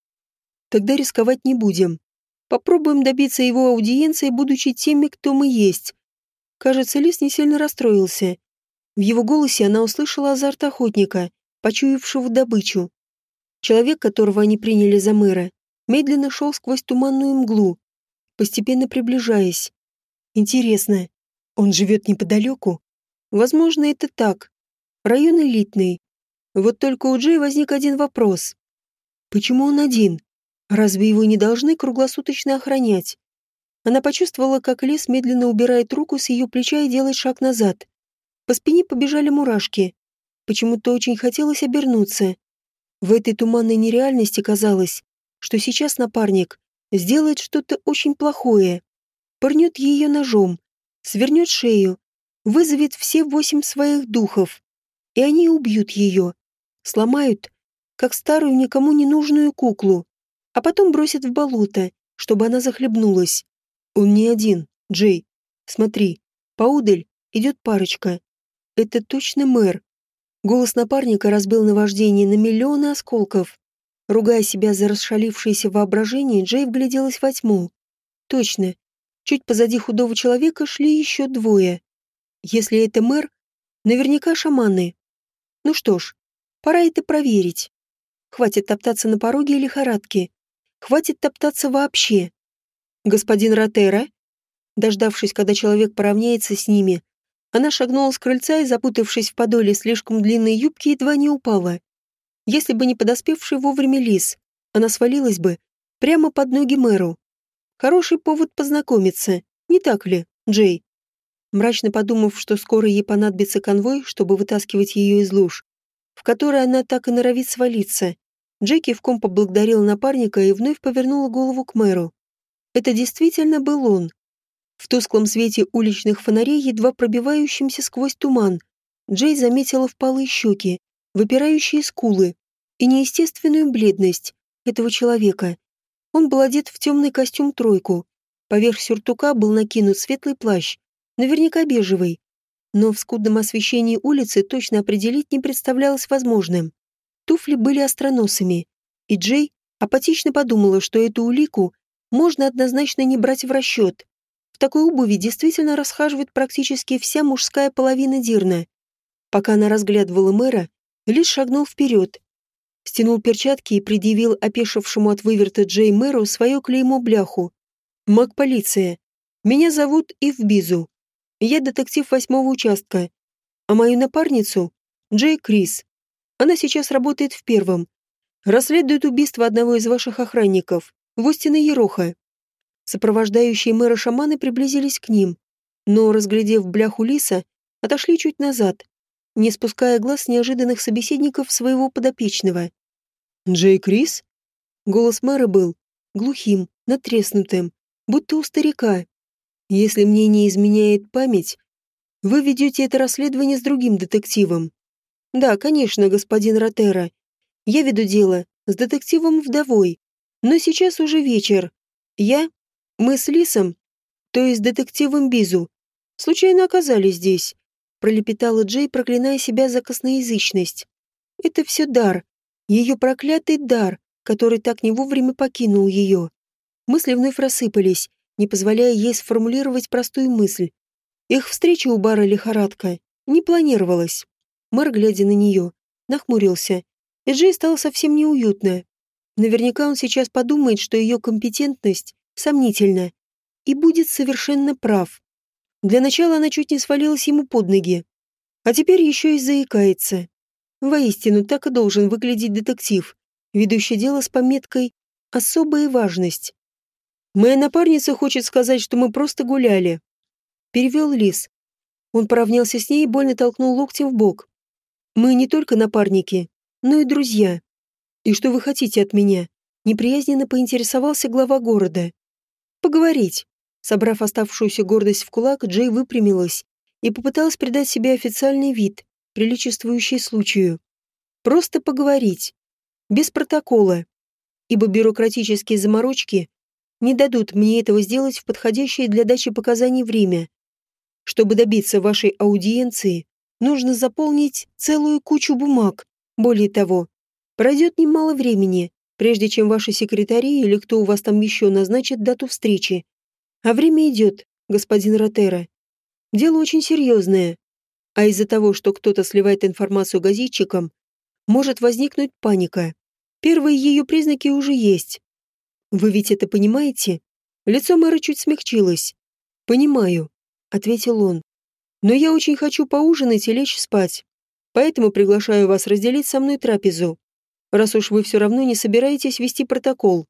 Тогда рисковать не будем. Попробуем добиться его аудиенции, будучи теми, кто мы есть. Кажется, Лис не сильно расстроился. В его голосе она услышала азарт охотника, почуявшего добычу. Человек, которого они приняли за мэра, медленно шел сквозь туманную мглу, постепенно приближаясь. Интересно, он живет неподалеку? Возможно, это так. Район элитный. Вот только у Джей возник один вопрос. Почему он один? Разве его не должны круглосуточно охранять? Она почувствовала, как лес медленно убирает руку с ее плеча и делает шаг назад. По спине побежали мурашки. Почему-то очень хотелось обернуться. В этой туманной нереальности казалось, что сейчас напарник сделает что-то очень плохое. Пырнет ее ножом, свернет шею, вызовет все восемь своих духов, и они убьют ее, сломают, как старую никому не нужную куклу, а потом бросят в болото, чтобы она захлебнулась. Он не один, Джей. Смотри, поудаль идет парочка. Это точно мэр. Голос напарника разбил наваждение на миллионы осколков. Ругая себя за расшалившееся воображение, Джей вгляделась во тьму. Точно. Чуть позади худого человека шли еще двое. Если это мэр, наверняка шаманы. Ну что ж, пора это проверить. Хватит топтаться на пороге лихорадки. Хватит топтаться вообще. Господин Ротера, дождавшись, когда человек поравняется с ними, она шагнула с крыльца и, запутавшись в подоле слишком длинной юбки, едва не упала. Если бы не подоспевший вовремя лис, она свалилась бы прямо под ноги мэру. Хороший повод познакомиться, не так ли, Джей? Мрачно подумав, что скоро ей понадобится конвой, чтобы вытаскивать ее из луж, в которой она так и норовит свалиться, Джеки в ком поблагодарила напарника и вновь повернула голову к мэру. Это действительно был он. В тусклом свете уличных фонарей, едва пробивающимся сквозь туман, Джей заметила впалые щеки, выпирающие скулы и неестественную бледность этого человека. Он был одет в темный костюм-тройку. Поверх сюртука был накинут светлый плащ, наверняка бежевый. Но в скудном освещении улицы точно определить не представлялось возможным. Туфли были остроносыми, и Джей апатично подумала, что эту улику можно однозначно не брать в расчет. В такой обуви действительно расхаживает практически вся мужская половина Дирна. Пока она разглядывала мэра, Лис шагнул вперед, стянул перчатки и предъявил опешившему от выверта Джей мэру свое клеймо-бляху. «Маг-полиция. Меня зовут Ив Бизу. Я детектив восьмого участка. А мою напарницу — Джей Крис. Она сейчас работает в первом. Расследует убийство одного из ваших охранников, Востина Ероха». Сопровождающие мэра шаманы приблизились к ним, но, разглядев бляху лиса, отошли чуть назад, не спуская глаз с неожиданных собеседников своего подопечного. «Джей Крис?» Голос мэра был глухим, натреснутым, будто у старика. «Если мне не изменяет память, вы ведете это расследование с другим детективом». «Да, конечно, господин Ротера. Я веду дело с детективом-вдовой. Но сейчас уже вечер. Я, мы с Лисом, то есть детективом Бизу, случайно оказались здесь пролепетала Джей, проклиная себя за косноязычность. Это все дар, ее проклятый дар, который так не вовремя покинул ее. Мысли вновь рассыпались, не позволяя ей сформулировать простую мысль. Их встреча у бара лихорадка не планировалась. Мэр, глядя на нее, нахмурился, и Джей стало совсем неуютно. Наверняка он сейчас подумает, что ее компетентность сомнительна, и будет совершенно прав. Для начала она чуть не свалилась ему под ноги. А теперь еще и заикается. Воистину, так и должен выглядеть детектив, ведущий дело с пометкой «Особая важность». «Моя напарница хочет сказать, что мы просто гуляли», — перевел Лис. Он поравнялся с ней и больно толкнул локтем в бок. «Мы не только напарники, но и друзья. И что вы хотите от меня?» Неприязненно поинтересовался глава города. «Поговорить». Собрав оставшуюся гордость в кулак, Джей выпрямилась и попыталась придать себе официальный вид, приличествующий случаю. Просто поговорить. Без протокола. Ибо бюрократические заморочки не дадут мне этого сделать в подходящее для дачи показаний время. Чтобы добиться вашей аудиенции, нужно заполнить целую кучу бумаг. Более того, пройдет немало времени, прежде чем ваши секретари или кто у вас там еще назначит дату встречи. А время идет, господин Ротера. Дело очень серьезное. А из-за того, что кто-то сливает информацию газетчикам, может возникнуть паника. Первые ее признаки уже есть. Вы ведь это понимаете? Лицо мэра чуть смягчилось. «Понимаю», — ответил он. «Но я очень хочу поужинать и лечь спать. Поэтому приглашаю вас разделить со мной трапезу. Раз уж вы все равно не собираетесь вести протокол».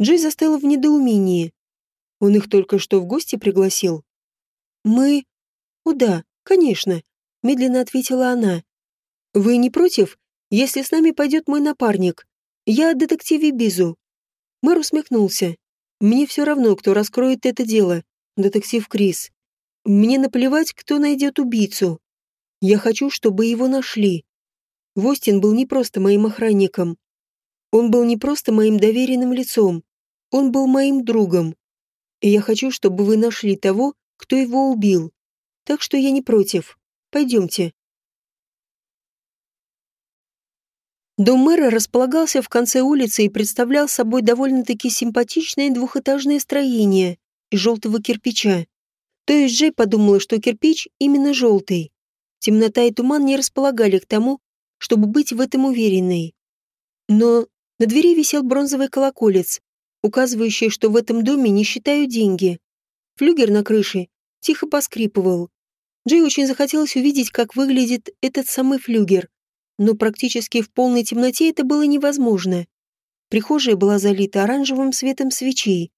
Джей застыла в недоумении. Он их только что в гости пригласил. «Мы...» «О да, конечно», — медленно ответила она. «Вы не против, если с нами пойдет мой напарник? Я о детективе Бизу». Мэр усмехнулся. «Мне все равно, кто раскроет это дело, детектив Крис. Мне наплевать, кто найдет убийцу. Я хочу, чтобы его нашли. Востин был не просто моим охранником. Он был не просто моим доверенным лицом. Он был моим другом. И я хочу, чтобы вы нашли того, кто его убил. Так что я не против. Пойдемте. Дом мэра располагался в конце улицы и представлял собой довольно-таки симпатичное двухэтажное строение из желтого кирпича. То есть Джей подумала, что кирпич именно желтый. Темнота и туман не располагали к тому, чтобы быть в этом уверенной. Но на двери висел бронзовый колоколец, указывающий, что в этом доме не считают деньги. Флюгер на крыше тихо поскрипывал. Джей очень захотелось увидеть, как выглядит этот самый флюгер, но практически в полной темноте это было невозможно. Прихожая была залита оранжевым светом свечей,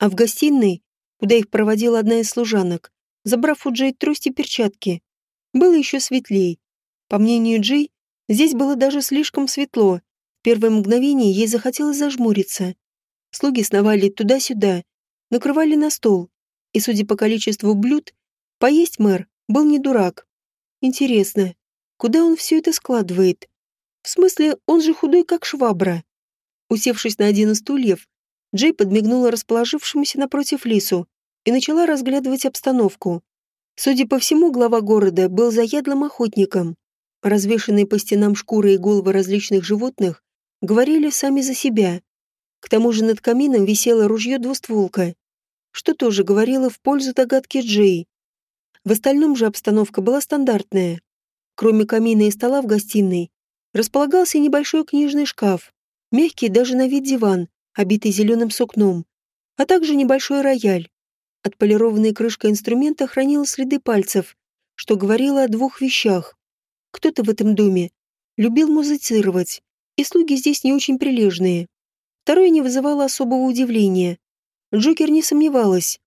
а в гостиной, куда их проводила одна из служанок, забрав у Джей трость и перчатки, было еще светлей. По мнению Джей, здесь было даже слишком светло. В первое мгновение ей захотелось зажмуриться. Слуги сновали туда-сюда, накрывали на стол, и, судя по количеству блюд, поесть мэр был не дурак. Интересно, куда он все это складывает? В смысле, он же худой, как швабра. Усевшись на один из стульев, Джей подмигнула расположившемуся напротив Лису и начала разглядывать обстановку. Судя по всему, глава города был заядлым охотником. Развешанные по стенам шкуры и головы различных животных говорили сами за себя. К тому же над камином висело ружье-двустволка, что тоже говорило в пользу догадки Джей. В остальном же обстановка была стандартная. Кроме камина и стола в гостиной, располагался небольшой книжный шкаф, мягкий даже на вид диван, обитый зеленым сукном, а также небольшой рояль. Отполированная крышка инструмента хранила следы пальцев, что говорило о двух вещах. Кто-то в этом доме любил музицировать, и слуги здесь не очень прилежные. Второе не вызывало особого удивления. Джокер не сомневалась,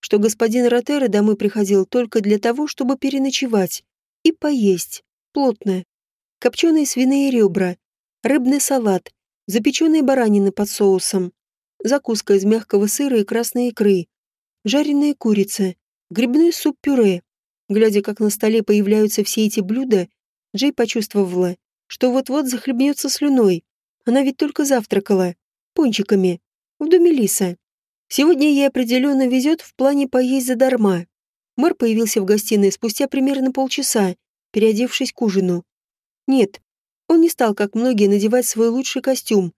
что господин Ротера домой приходил только для того, чтобы переночевать и поесть, плотно. Копченые свиные ребра, рыбный салат, запеченные баранины под соусом, закуска из мягкого сыра и красной икры, жареная курица, грибной суп-пюре. Глядя, как на столе появляются все эти блюда, Джей почувствовала, что вот-вот захлебнется слюной. Она ведь только завтракала, пончиками, в доме Лиса. Сегодня ей определенно везет в плане поесть задарма. Мэр появился в гостиной спустя примерно полчаса, переодевшись к ужину. Нет, он не стал, как многие, надевать свой лучший костюм.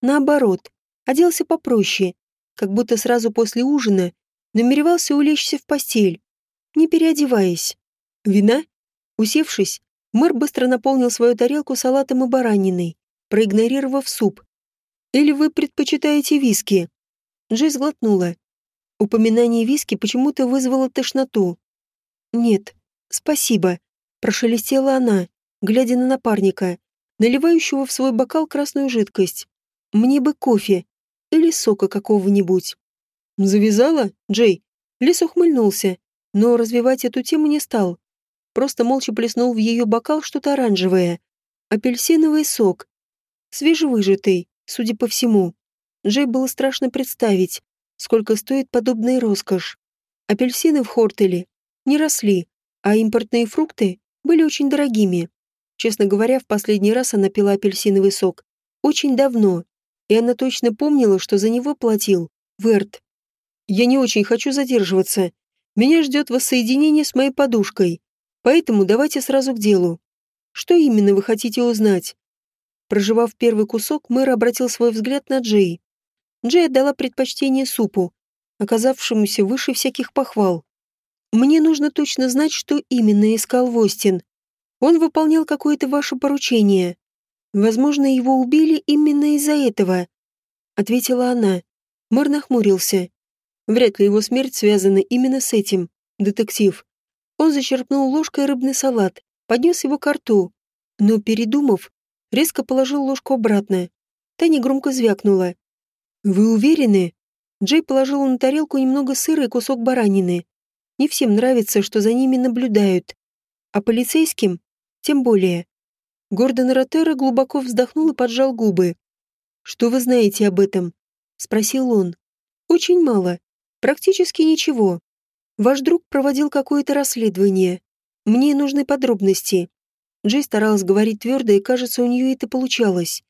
Наоборот, оделся попроще, как будто сразу после ужина намеревался улечься в постель, не переодеваясь. Вина? Усевшись, мэр быстро наполнил свою тарелку салатом и бараниной, проигнорировав суп. Или вы предпочитаете виски? Джей сглотнула. Упоминание виски почему-то вызвало тошноту. «Нет, спасибо», — прошелестела она, глядя на напарника, наливающего в свой бокал красную жидкость. «Мне бы кофе или сока какого-нибудь». «Завязала, Джей?» Лис ухмыльнулся, но развивать эту тему не стал. Просто молча плеснул в ее бокал что-то оранжевое. Апельсиновый сок. Свежевыжатый, судя по всему. Джей было страшно представить, сколько стоит подобная роскошь. Апельсины в Хортеле не росли, а импортные фрукты были очень дорогими. Честно говоря, в последний раз она пила апельсиновый сок. Очень давно. И она точно помнила, что за него платил Верт. «Я не очень хочу задерживаться. Меня ждет воссоединение с моей подушкой. Поэтому давайте сразу к делу. Что именно вы хотите узнать?» Проживав первый кусок, мэр обратил свой взгляд на Джей. Джей отдала предпочтение супу, оказавшемуся выше всяких похвал. «Мне нужно точно знать, что именно искал Востин. Он выполнял какое-то ваше поручение. Возможно, его убили именно из-за этого», — ответила она. Мэр нахмурился. Вряд ли его смерть связана именно с этим, детектив. Он зачерпнул ложкой рыбный салат, поднес его к рту, но, передумав, резко положил ложку обратно. Та негромко звякнула. «Вы уверены?» Джей положил на тарелку немного сыра и кусок баранины. Не всем нравится, что за ними наблюдают. А полицейским тем более. Гордон Ротера глубоко вздохнул и поджал губы. «Что вы знаете об этом?» — спросил он. «Очень мало. Практически ничего. Ваш друг проводил какое-то расследование. Мне нужны подробности. Джей старалась говорить твердо, и, кажется, у нее это получалось.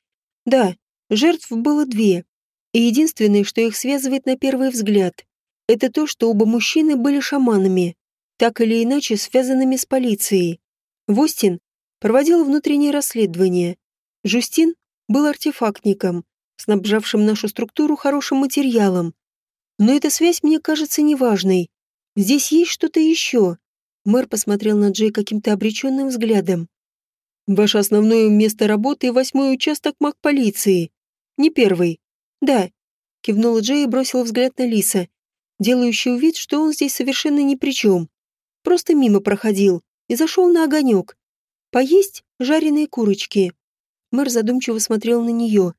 Да, жертв было две. И единственное, что их связывает на первый взгляд, это то, что оба мужчины были шаманами, так или иначе связанными с полицией. Востин проводил внутреннее расследование. Жустин был артефактником, снабжавшим нашу структуру хорошим материалом. Но эта связь мне кажется неважной. Здесь есть что-то еще. Мэр посмотрел на Джей каким-то обреченным взглядом. Ваше основное место работы — восьмой участок маг полиции. Не первый. Да. Кивнула Джей и бросила взгляд на Лиса, делающую вид, что он здесь совершенно ни при чем. Просто мимо проходил и зашел на огонек. Поесть жареные курочки. Мэр задумчиво смотрел на нее,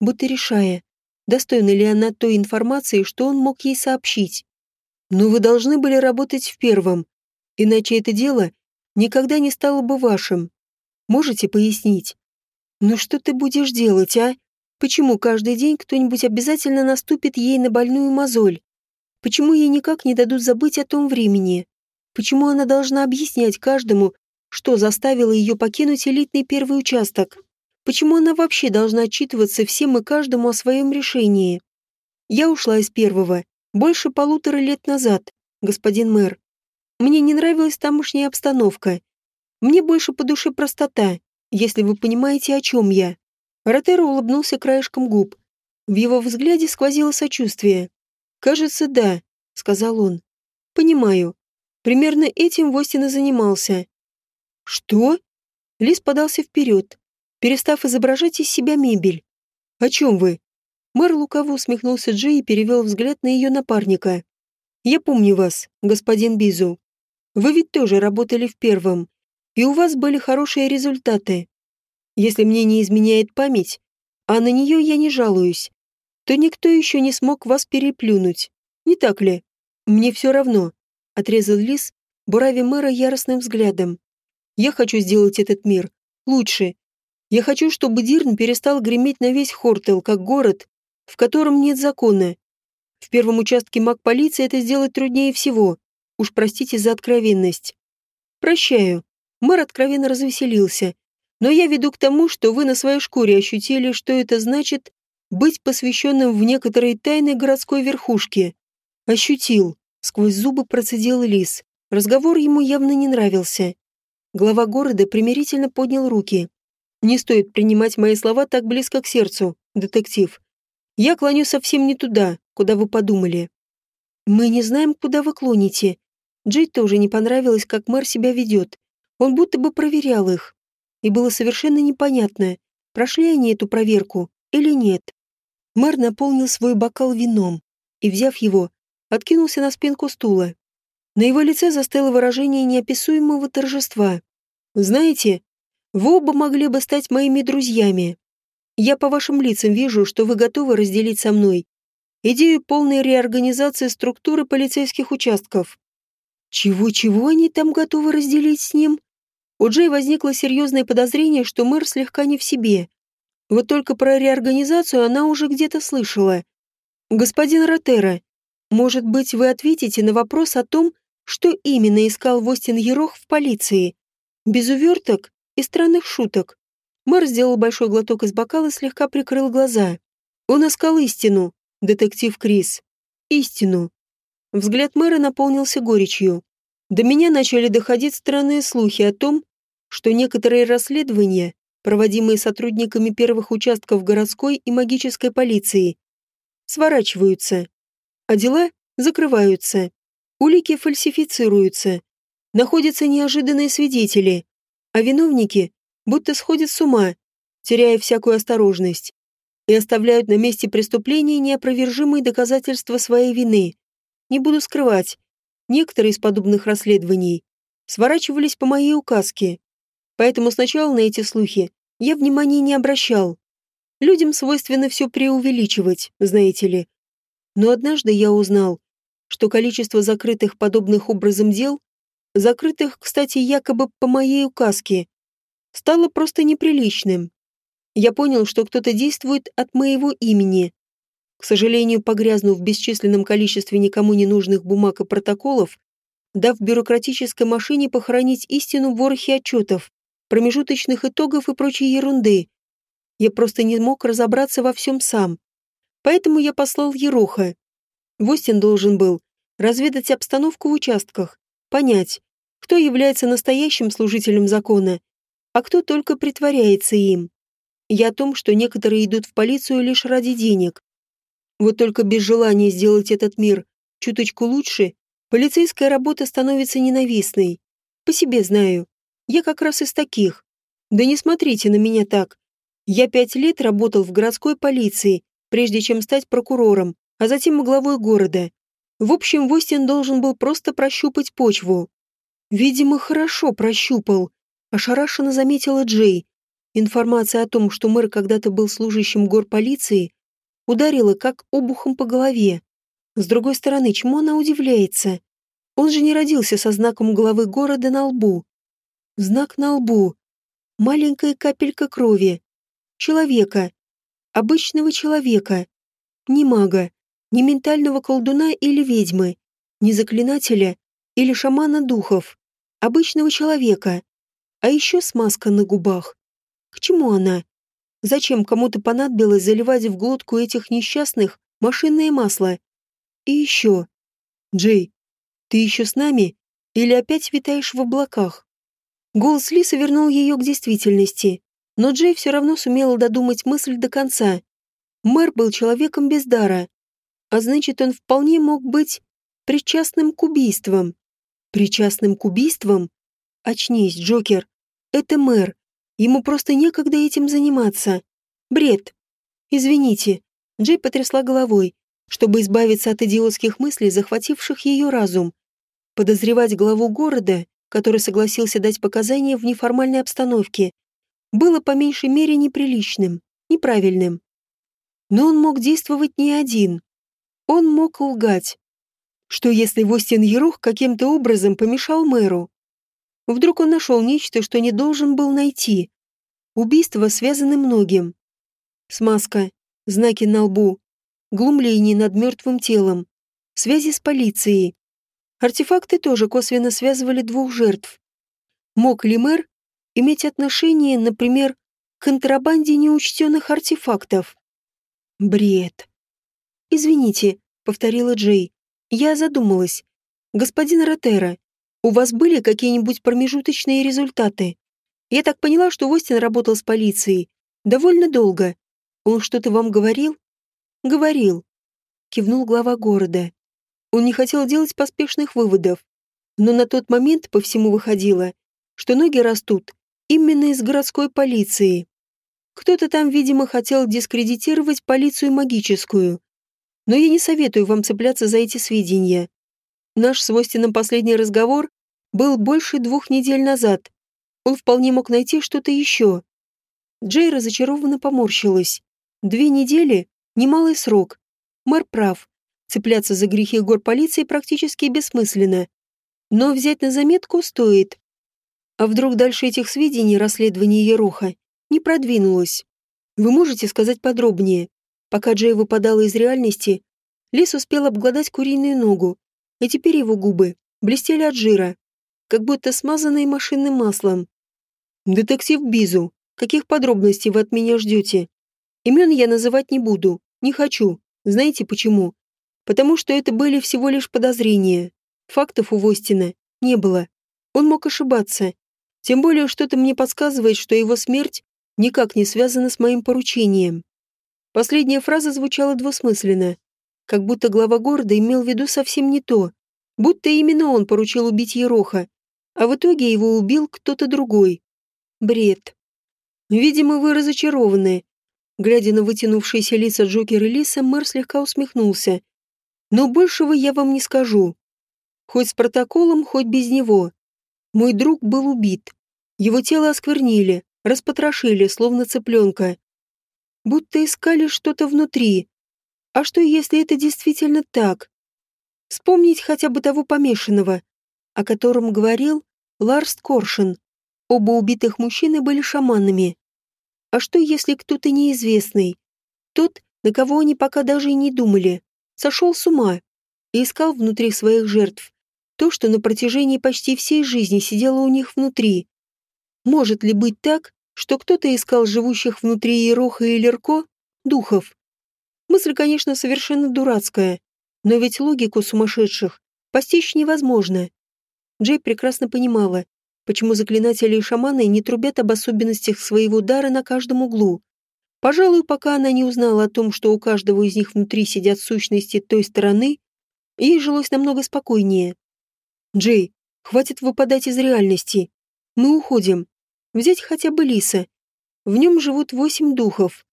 будто решая, достойна ли она той информации, что он мог ей сообщить. Но вы должны были работать в первом, иначе это дело никогда не стало бы вашим. Можете пояснить? Ну что ты будешь делать, а? Почему каждый день кто-нибудь обязательно наступит ей на больную мозоль? Почему ей никак не дадут забыть о том времени? Почему она должна объяснять каждому, что заставило ее покинуть элитный первый участок? Почему она вообще должна отчитываться всем и каждому о своем решении? Я ушла из первого больше полутора лет назад, господин мэр. Мне не нравилась тамошняя обстановка, мне больше по душе простота, если вы понимаете, о чем я». Ротеро улыбнулся краешком губ. В его взгляде сквозило сочувствие. «Кажется, да», — сказал он. «Понимаю. Примерно этим Востин и занимался». «Что?» Лис подался вперед, перестав изображать из себя мебель. «О чем вы?» Мэр лукаво усмехнулся Джей и перевел взгляд на ее напарника. «Я помню вас, господин Бизу. Вы ведь тоже работали в первом и у вас были хорошие результаты. Если мне не изменяет память, а на нее я не жалуюсь, то никто еще не смог вас переплюнуть. Не так ли? Мне все равно, — отрезал Лис, бурави мэра яростным взглядом. Я хочу сделать этот мир лучше. Я хочу, чтобы Дирн перестал греметь на весь Хортел, как город, в котором нет закона. В первом участке маг полиции это сделать труднее всего. Уж простите за откровенность. Прощаю. Мэр откровенно развеселился. Но я веду к тому, что вы на своей шкуре ощутили, что это значит быть посвященным в некоторые тайны городской верхушки. Ощутил. Сквозь зубы процедил лис. Разговор ему явно не нравился. Глава города примирительно поднял руки. Не стоит принимать мои слова так близко к сердцу, детектив. Я клоню совсем не туда, куда вы подумали. Мы не знаем, куда вы клоните. Джей тоже не понравилось, как мэр себя ведет. Он будто бы проверял их. И было совершенно непонятно, прошли они эту проверку или нет. Мэр наполнил свой бокал вином и, взяв его, откинулся на спинку стула. На его лице застыло выражение неописуемого торжества. «Знаете, вы оба могли бы стать моими друзьями. Я по вашим лицам вижу, что вы готовы разделить со мной идею полной реорганизации структуры полицейских участков. Чего-чего они там готовы разделить с ним? У Джей возникло серьезное подозрение, что мэр слегка не в себе. Вот только про реорганизацию она уже где-то слышала. «Господин Ротера, может быть, вы ответите на вопрос о том, что именно искал Востин Ерох в полиции? Без уверток и странных шуток. Мэр сделал большой глоток из бокала и слегка прикрыл глаза. Он искал истину, детектив Крис. Истину. Взгляд мэра наполнился горечью. До меня начали доходить странные слухи о том, что некоторые расследования, проводимые сотрудниками первых участков городской и магической полиции, сворачиваются, а дела закрываются, улики фальсифицируются, находятся неожиданные свидетели, а виновники будто сходят с ума, теряя всякую осторожность, и оставляют на месте преступления неопровержимые доказательства своей вины. Не буду скрывать, некоторые из подобных расследований сворачивались по моей указке, поэтому сначала на эти слухи я внимания не обращал. Людям свойственно все преувеличивать, знаете ли. Но однажды я узнал, что количество закрытых подобных образом дел, закрытых, кстати, якобы по моей указке, стало просто неприличным. Я понял, что кто-то действует от моего имени. К сожалению, погрязнув в бесчисленном количестве никому не нужных бумаг и протоколов, дав бюрократической машине похоронить истину в ворохе отчетов, промежуточных итогов и прочей ерунды, я просто не мог разобраться во всем сам. Поэтому я послал Ероха. Востин должен был разведать обстановку в участках, понять, кто является настоящим служителем закона а кто только притворяется им. Я о том, что некоторые идут в полицию лишь ради денег. Вот только без желания сделать этот мир чуточку лучше, полицейская работа становится ненавистной. По себе знаю. Я как раз из таких. Да не смотрите на меня так. Я пять лет работал в городской полиции, прежде чем стать прокурором, а затем главой города. В общем, Востин должен был просто прощупать почву. Видимо, хорошо прощупал. Ошарашенно заметила Джей. Информация о том, что мэр когда-то был служащим горполиции, ударила как обухом по голове. С другой стороны, чему она удивляется? Он же не родился со знаком главы города на лбу. Знак на лбу. Маленькая капелька крови. Человека. Обычного человека. Не мага, не ментального колдуна или ведьмы, не заклинателя или шамана духов. Обычного человека. А еще смазка на губах. К чему она? Зачем кому-то понадобилось заливать в глотку этих несчастных машинное масло? И еще. Джей, ты еще с нами? Или опять витаешь в облаках? Голос Лисы вернул ее к действительности, но Джей все равно сумела додумать мысль до конца. Мэр был человеком без дара, а значит, он вполне мог быть причастным к убийствам. Причастным к убийствам? Очнись, Джокер. Это мэр. Ему просто некогда этим заниматься. Бред. Извините. Джей потрясла головой, чтобы избавиться от идиотских мыслей, захвативших ее разум. Подозревать главу города, который согласился дать показания в неформальной обстановке, было по меньшей мере неприличным, неправильным. Но он мог действовать не один. Он мог лгать. Что если Востин Ерух каким-то образом помешал мэру? Вдруг он нашел нечто, что не должен был найти. Убийства связаны многим. Смазка, знаки на лбу, глумление над мертвым телом, связи с полицией. Артефакты тоже косвенно связывали двух жертв. Мог ли мэр иметь отношение, например, к контрабанде неучтенных артефактов? Бред. «Извините», — повторила Джей. «Я задумалась. Господин Ротера, у вас были какие-нибудь промежуточные результаты? Я так поняла, что Остин работал с полицией. Довольно долго. Он что-то вам говорил? Говорил. Кивнул глава города. Он не хотел делать поспешных выводов. Но на тот момент по всему выходило, что ноги растут именно из городской полиции. Кто-то там, видимо, хотел дискредитировать полицию магическую. Но я не советую вам цепляться за эти сведения. Наш с Остином последний разговор был больше двух недель назад. Он вполне мог найти что-то еще. Джей разочарованно поморщилась. Две недели — немалый срок. Мэр прав. Цепляться за грехи гор полиции практически бессмысленно. Но взять на заметку стоит. А вдруг дальше этих сведений расследование Ероха не продвинулось? Вы можете сказать подробнее? Пока Джей выпадала из реальности, Лис успел обглодать куриную ногу, и теперь его губы блестели от жира, как будто смазанные машинным маслом. «Детектив Бизу, каких подробностей вы от меня ждете? Имен я называть не буду, не хочу. Знаете почему? Потому что это были всего лишь подозрения. Фактов у Востина не было. Он мог ошибаться. Тем более что-то мне подсказывает, что его смерть никак не связана с моим поручением. Последняя фраза звучала двусмысленно, как будто глава города имел в виду совсем не то, будто именно он поручил убить Ероха, а в итоге его убил кто-то другой. Бред. Видимо, вы разочарованы. Глядя на вытянувшиеся лица Джокера и Лиса, мэр слегка усмехнулся. Но большего я вам не скажу. Хоть с протоколом, хоть без него. Мой друг был убит. Его тело осквернили, распотрошили, словно цыпленка. Будто искали что-то внутри. А что, если это действительно так? Вспомнить хотя бы того помешанного, о котором говорил Ларст Коршин. Оба убитых мужчины были шаманами. А что, если кто-то неизвестный? Тот, на кого они пока даже и не думали, сошел с ума и искал внутри своих жертв то, что на протяжении почти всей жизни сидело у них внутри. Может ли быть так, что кто-то искал живущих внутри Ероха и Лерко духов? Мысль, конечно, совершенно дурацкая, но ведь логику сумасшедших постичь невозможно. Джей прекрасно понимала, почему заклинатели и шаманы не трубят об особенностях своего дара на каждом углу. Пожалуй, пока она не узнала о том, что у каждого из них внутри сидят сущности той стороны, ей жилось намного спокойнее. «Джей, хватит выпадать из реальности. Мы уходим. Взять хотя бы Лиса. В нем живут восемь духов.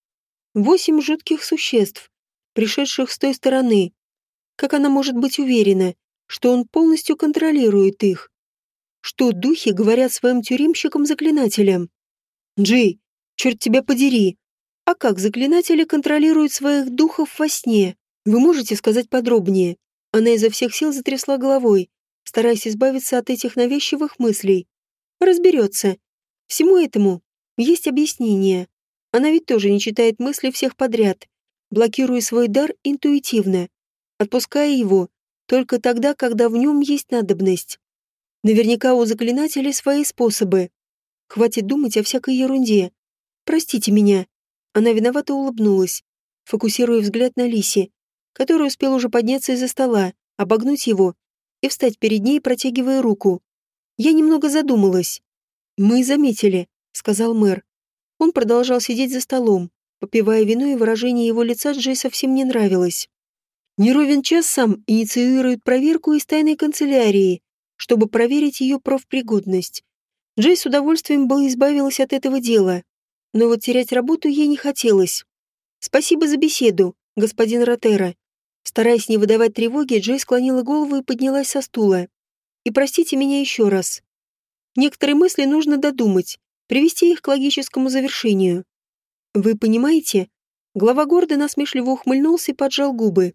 Восемь жутких существ, пришедших с той стороны. Как она может быть уверена, что он полностью контролирует их? Что духи говорят своим тюремщикам-заклинателям? Джей, черт тебя подери. А как заклинатели контролируют своих духов во сне? Вы можете сказать подробнее? Она изо всех сил затрясла головой, стараясь избавиться от этих навязчивых мыслей. Разберется. Всему этому есть объяснение. Она ведь тоже не читает мысли всех подряд, блокируя свой дар интуитивно, отпуская его только тогда, когда в нем есть надобность. Наверняка у заклинателей свои способы. Хватит думать о всякой ерунде. Простите меня. Она виновато улыбнулась, фокусируя взгляд на Лисе, который успел уже подняться из-за стола, обогнуть его и встать перед ней, протягивая руку. Я немного задумалась. «Мы заметили», — сказал мэр. Он продолжал сидеть за столом, попивая вино, и выражение его лица Джей совсем не нравилось. Неровен час сам инициирует проверку из тайной канцелярии, чтобы проверить ее профпригодность. Джей с удовольствием бы избавилась от этого дела, но вот терять работу ей не хотелось. «Спасибо за беседу, господин Ротера». Стараясь не выдавать тревоги, Джей склонила голову и поднялась со стула. «И простите меня еще раз. Некоторые мысли нужно додумать, привести их к логическому завершению. Вы понимаете? Глава города насмешливо ухмыльнулся и поджал губы.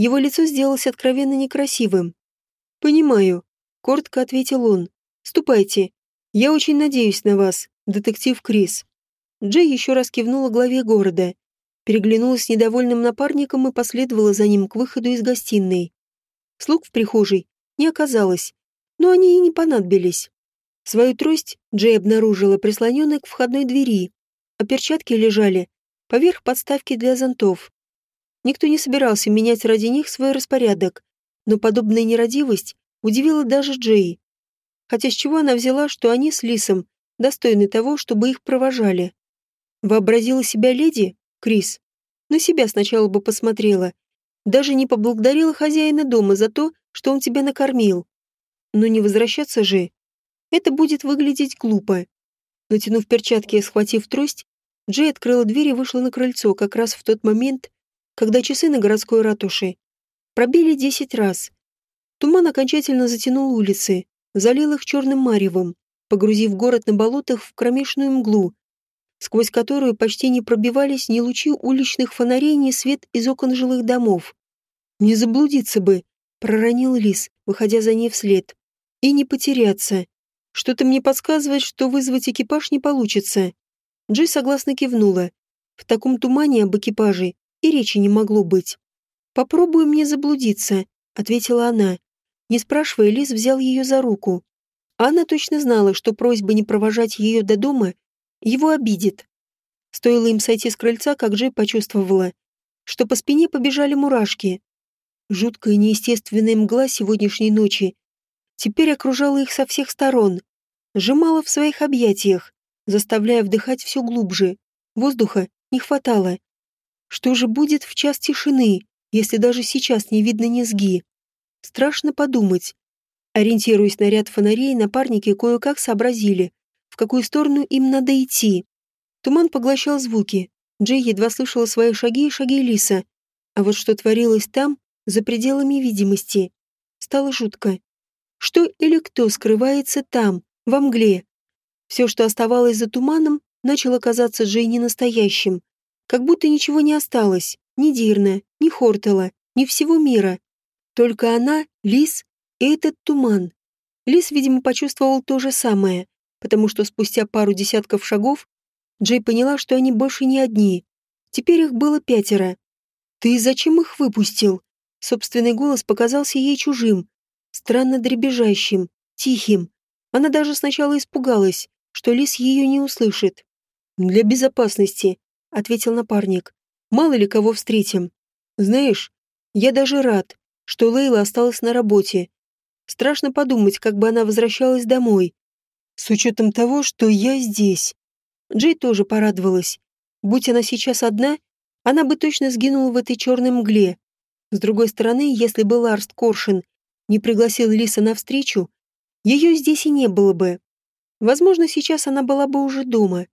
Его лицо сделалось откровенно некрасивым. «Понимаю», — коротко ответил он. «Ступайте. Я очень надеюсь на вас, детектив Крис». Джей еще раз кивнула главе города, переглянулась с недовольным напарником и последовала за ним к выходу из гостиной. Слуг в прихожей не оказалось, но они и не понадобились. Свою трость Джей обнаружила прислоненной к входной двери, а перчатки лежали поверх подставки для зонтов. Никто не собирался менять ради них свой распорядок, но подобная нерадивость удивила даже Джей. Хотя с чего она взяла, что они с Лисом достойны того, чтобы их провожали? Вообразила себя леди, Крис? На себя сначала бы посмотрела. Даже не поблагодарила хозяина дома за то, что он тебя накормил. Но не возвращаться же. Это будет выглядеть глупо. Натянув перчатки и схватив трость, Джей открыла дверь и вышла на крыльцо как раз в тот момент, когда часы на городской ратуше пробили десять раз. Туман окончательно затянул улицы, залил их черным маревом, погрузив город на болотах в кромешную мглу, сквозь которую почти не пробивались ни лучи уличных фонарей, ни свет из окон жилых домов. «Не заблудиться бы», — проронил Лис, выходя за ней вслед. «И не потеряться. Что-то мне подсказывает, что вызвать экипаж не получится». Джей согласно кивнула. В таком тумане об экипаже и речи не могло быть. «Попробуй мне заблудиться», — ответила она. Не спрашивая, Лис взял ее за руку. Анна точно знала, что просьба не провожать ее до дома его обидит. Стоило им сойти с крыльца, как Джей почувствовала, что по спине побежали мурашки. Жуткая неестественная мгла сегодняшней ночи теперь окружала их со всех сторон, сжимала в своих объятиях, заставляя вдыхать все глубже. Воздуха не хватало. Что же будет в час тишины, если даже сейчас не видно низги? Страшно подумать. Ориентируясь на ряд фонарей, напарники кое-как сообразили, в какую сторону им надо идти. Туман поглощал звуки. Джей едва слышала свои шаги и шаги Лиса. А вот что творилось там, за пределами видимости, стало жутко. Что или кто скрывается там, во мгле? Все, что оставалось за туманом, начало казаться Джей ненастоящим. Как будто ничего не осталось. Ни Дирна, ни Хортела, ни всего мира. Только она, Лис и этот туман. Лис, видимо, почувствовал то же самое, потому что спустя пару десятков шагов Джей поняла, что они больше не одни. Теперь их было пятеро. «Ты зачем их выпустил?» Собственный голос показался ей чужим, странно дребезжащим, тихим. Она даже сначала испугалась, что лис ее не услышит. «Для безопасности», — ответил напарник. «Мало ли кого встретим. Знаешь, я даже рад, что Лейла осталась на работе. Страшно подумать, как бы она возвращалась домой. С учетом того, что я здесь. Джей тоже порадовалась. Будь она сейчас одна, она бы точно сгинула в этой черной мгле. С другой стороны, если бы Ларст Коршин не пригласил Лиса навстречу, ее здесь и не было бы. Возможно, сейчас она была бы уже дома.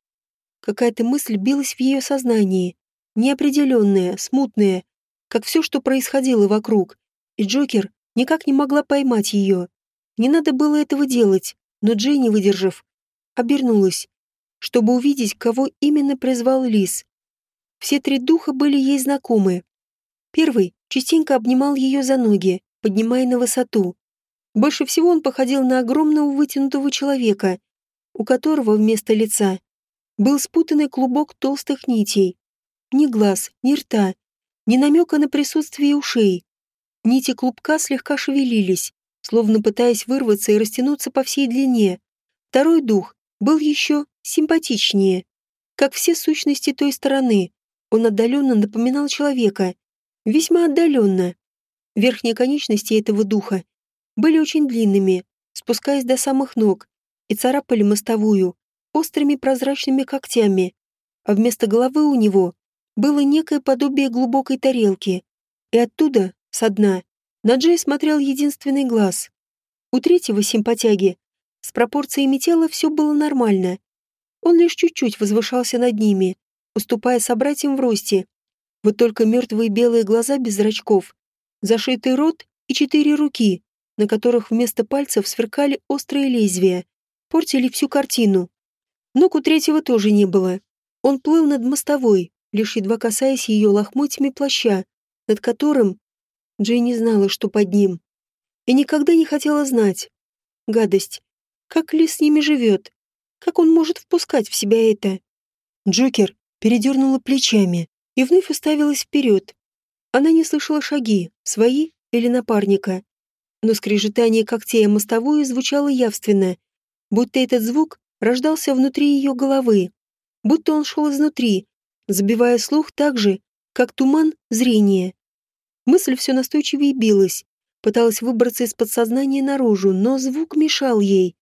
Какая-то мысль билась в ее сознании, неопределенная, смутная, как все, что происходило вокруг, и Джокер никак не могла поймать ее. Не надо было этого делать, но Джей, выдержав, обернулась, чтобы увидеть, кого именно призвал Лис. Все три духа были ей знакомы. Первый частенько обнимал ее за ноги, поднимая на высоту. Больше всего он походил на огромного вытянутого человека, у которого вместо лица был спутанный клубок толстых нитей. Ни глаз, ни рта, ни намека на присутствие ушей. Нити клубка слегка шевелились, словно пытаясь вырваться и растянуться по всей длине. Второй дух был еще симпатичнее. Как все сущности той стороны, он отдаленно напоминал человека. Весьма отдаленно. Верхние конечности этого духа были очень длинными, спускаясь до самых ног, и царапали мостовую острыми прозрачными когтями, а вместо головы у него было некое подобие глубокой тарелки, и оттуда со дна, на Джей смотрел единственный глаз. У третьего симпатяги с пропорциями тела все было нормально. Он лишь чуть-чуть возвышался над ними, уступая собратьям в росте. Вот только мертвые белые глаза без зрачков, зашитый рот и четыре руки, на которых вместо пальцев сверкали острые лезвия, портили всю картину. Ног у третьего тоже не было. Он плыл над мостовой, лишь едва касаясь ее лохмотьями плаща, над которым Джей не знала, что под ним. И никогда не хотела знать. Гадость. Как Ли с ними живет? Как он может впускать в себя это? Джокер передернула плечами и вновь уставилась вперед. Она не слышала шаги, свои или напарника. Но скрежетание когтей о мостовую звучало явственно, будто этот звук рождался внутри ее головы, будто он шел изнутри, забивая слух так же, как туман зрения. Мысль все настойчивее билась, пыталась выбраться из подсознания наружу, но звук мешал ей.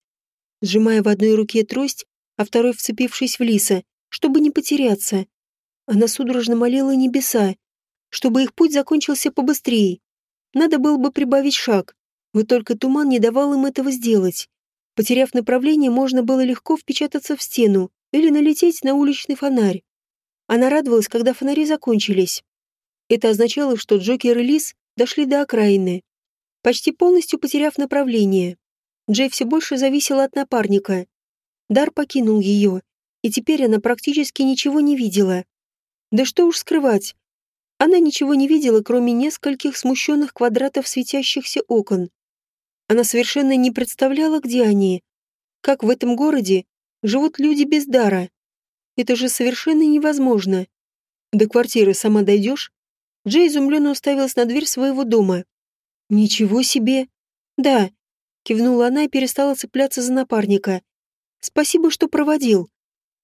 Сжимая в одной руке трость, а второй вцепившись в лиса, чтобы не потеряться, она судорожно молила небеса, чтобы их путь закончился побыстрее. Надо было бы прибавить шаг, вот только туман не давал им этого сделать. Потеряв направление, можно было легко впечататься в стену или налететь на уличный фонарь. Она радовалась, когда фонари закончились. Это означало, что Джокер и Лис дошли до окраины. почти полностью потеряв направление. Джей все больше зависела от напарника. Дар покинул ее, и теперь она практически ничего не видела. Да что уж скрывать. Она ничего не видела, кроме нескольких смущенных квадратов светящихся окон. Она совершенно не представляла, где они. Как в этом городе живут люди без дара. Это же совершенно невозможно. До квартиры сама дойдешь? Джей изумленно уставилась на дверь своего дома. «Ничего себе!» «Да», — кивнула она и перестала цепляться за напарника. «Спасибо, что проводил».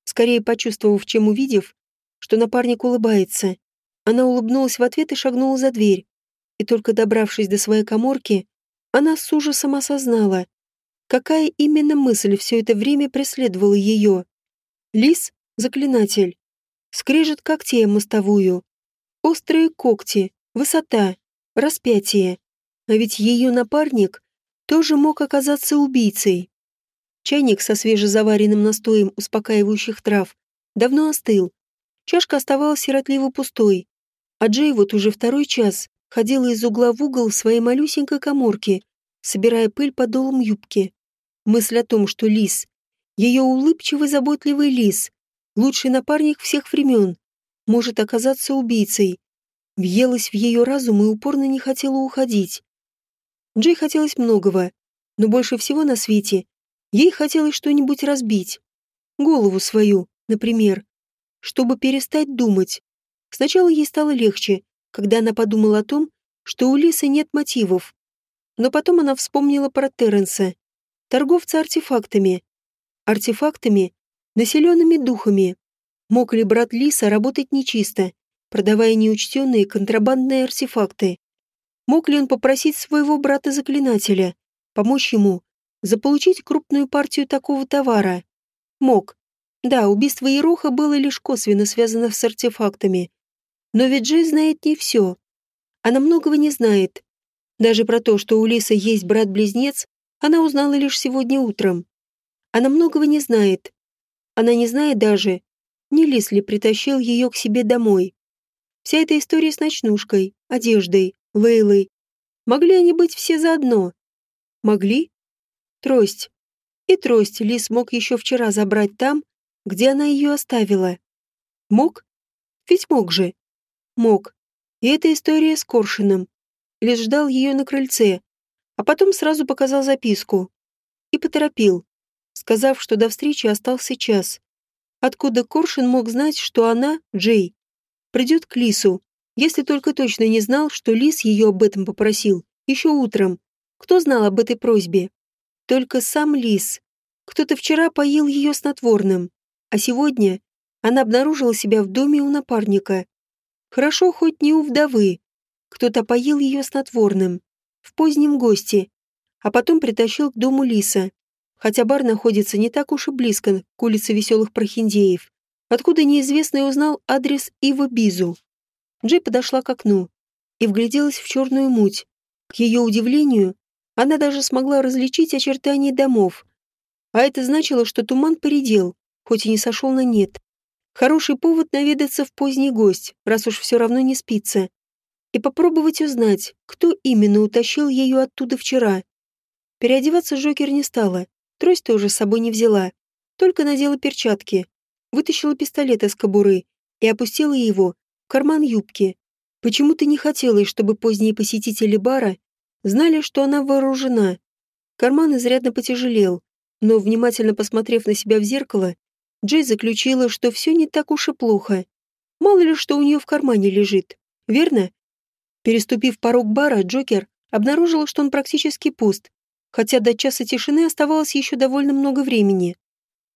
Скорее почувствовав, чем увидев, что напарник улыбается. Она улыбнулась в ответ и шагнула за дверь. И только добравшись до своей коморки, она с ужасом осознала, какая именно мысль все это время преследовала ее. Лис — заклинатель. Скрежет когтей мостовую. Острые когти, высота, распятие. А ведь ее напарник тоже мог оказаться убийцей. Чайник со свежезаваренным настоем успокаивающих трав давно остыл. Чашка оставалась сиротливо пустой. А Джей вот уже второй час ходила из угла в угол в своей малюсенькой коморке, собирая пыль под долом юбки. Мысль о том, что Лис, ее улыбчивый заботливый Лис, лучший напарник всех времен, может оказаться убийцей, въелась в ее разум и упорно не хотела уходить. Джей хотелось многого, но больше всего на свете ей хотелось что-нибудь разбить. Голову свою, например, чтобы перестать думать. Сначала ей стало легче, когда она подумала о том, что у Лисы нет мотивов. Но потом она вспомнила про Терренса, торговца артефактами. Артефактами, населенными духами. Мог ли брат Лиса работать нечисто, продавая неучтенные контрабандные артефакты? Мог ли он попросить своего брата-заклинателя помочь ему заполучить крупную партию такого товара? Мог. Да, убийство Ероха было лишь косвенно связано с артефактами. Но ведь Джей знает не все. Она многого не знает. Даже про то, что у Лисы есть брат-близнец, она узнала лишь сегодня утром. Она многого не знает. Она не знает даже, не Лис ли притащил ее к себе домой. Вся эта история с ночнушкой, одеждой, Лейлой. Могли они быть все заодно? Могли? Трость. И трость Лис мог еще вчера забрать там, где она ее оставила. Мог? Ведь мог же. Мог. И эта история с Коршином. Лис ждал ее на крыльце, а потом сразу показал записку. И поторопил, сказав, что до встречи остался час. Откуда Коршин мог знать, что она, Джей, придет к Лису, если только точно не знал, что Лис ее об этом попросил, еще утром. Кто знал об этой просьбе? Только сам Лис. Кто-то вчера поил ее снотворным, а сегодня она обнаружила себя в доме у напарника. Хорошо, хоть не у вдовы. Кто-то поил ее снотворным, в позднем госте, а потом притащил к дому Лиса. Хотя бар находится не так уж и близко к улице веселых прохиндеев, откуда неизвестный узнал адрес Ива Бизу. Джей подошла к окну и вгляделась в черную муть. К ее удивлению, она даже смогла различить очертания домов. А это значило, что туман поредел, хоть и не сошел на нет. Хороший повод наведаться в поздний гость, раз уж все равно не спится. И попробовать узнать, кто именно утащил ее оттуда вчера. Переодеваться Джокер не стала, трость тоже с собой не взяла, только надела перчатки, вытащила пистолет из кобуры и опустила его карман юбки. Почему-то не хотелось, чтобы поздние посетители бара знали, что она вооружена. Карман изрядно потяжелел, но, внимательно посмотрев на себя в зеркало, Джей заключила, что все не так уж и плохо. Мало ли, что у нее в кармане лежит. Верно? Переступив порог бара, Джокер обнаружил, что он практически пуст, хотя до часа тишины оставалось еще довольно много времени.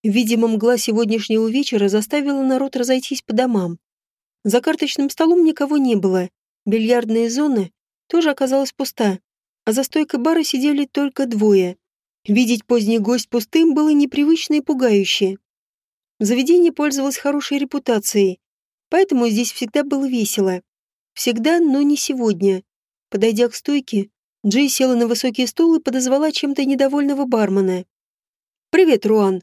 Видимо, мгла сегодняшнего вечера заставила народ разойтись по домам. За карточным столом никого не было. Бильярдная зона тоже оказалась пуста, а за стойкой бара сидели только двое. Видеть поздний гость пустым было непривычно и пугающе. Заведение пользовалось хорошей репутацией, поэтому здесь всегда было весело. Всегда, но не сегодня. Подойдя к стойке, Джей села на высокий стул и подозвала чем-то недовольного бармена. «Привет, Руан!»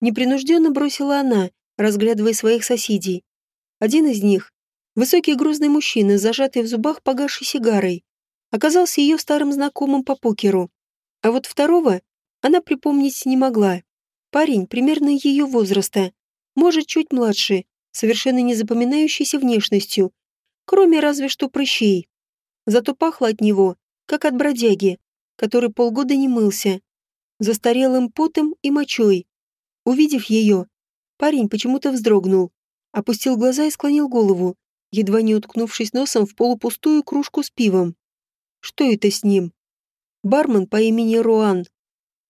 Непринужденно бросила она, разглядывая своих соседей. Один из них — высокий грузный мужчина, зажатый в зубах погасшей сигарой. оказался ее старым знакомым по покеру. А вот второго она припомнить не могла. Парень примерно ее возраста, может, чуть младше, совершенно не запоминающийся внешностью, кроме разве что прыщей. Зато пахло от него, как от бродяги, который полгода не мылся, застарелым потом и мочой. Увидев ее, парень почему-то вздрогнул, опустил глаза и склонил голову, едва не уткнувшись носом в полупустую кружку с пивом. Что это с ним? Бармен по имени Руан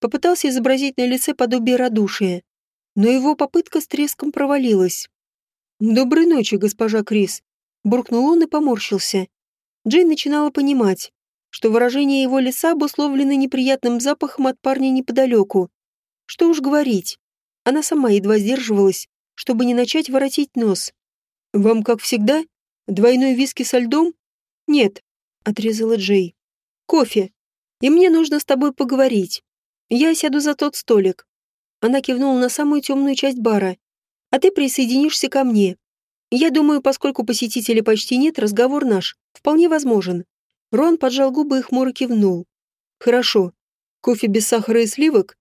попытался изобразить на лице подобие радушия, но его попытка с треском провалилась. «Доброй ночи, госпожа Крис», — буркнул он и поморщился. Джейн начинала понимать, что выражение его лица обусловлено неприятным запахом от парня неподалеку. Что уж говорить, она сама едва сдерживалась, чтобы не начать воротить нос. «Вам, как всегда, двойной виски со льдом?» «Нет», — отрезала Джей. «Кофе. И мне нужно с тобой поговорить. Я сяду за тот столик». Она кивнула на самую темную часть бара. «А ты присоединишься ко мне. Я думаю, поскольку посетителей почти нет, разговор наш вполне возможен». Рон поджал губы и хмуро кивнул. «Хорошо. Кофе без сахара и сливок?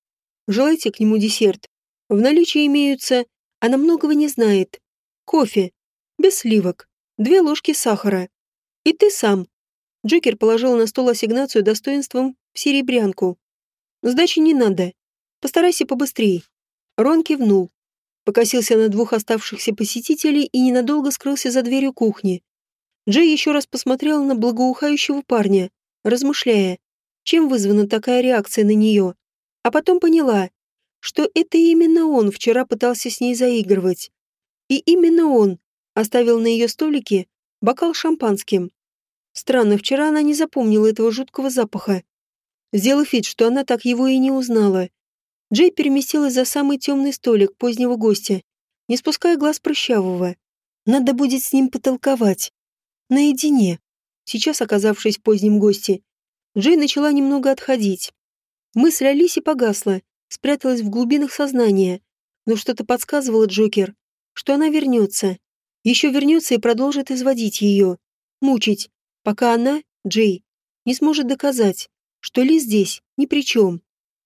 Желаете к нему десерт? В наличии имеются... Она многого не знает. Кофе. Без сливок. Две ложки сахара. И ты сам». Джокер положил на стол ассигнацию достоинством в серебрянку. «Сдачи не надо. Постарайся побыстрее». Рон кивнул. Покосился на двух оставшихся посетителей и ненадолго скрылся за дверью кухни. Джей еще раз посмотрел на благоухающего парня, размышляя, чем вызвана такая реакция на нее. А потом поняла, что это именно он вчера пытался с ней заигрывать. И именно он оставил на ее столике бокал шампанским. Странно, вчера она не запомнила этого жуткого запаха. Сделав вид, что она так его и не узнала, Джей переместилась за самый темный столик позднего гостя, не спуская глаз прыщавого. Надо будет с ним потолковать наедине. Сейчас, оказавшись в позднем гости, Джей начала немного отходить. Мысль о Лисе погасла, спряталась в глубинах сознания, но что-то подсказывало Джокер, что она вернется. Еще вернется и продолжит изводить ее, мучить, пока она, Джей, не сможет доказать, что Ли здесь ни при чем.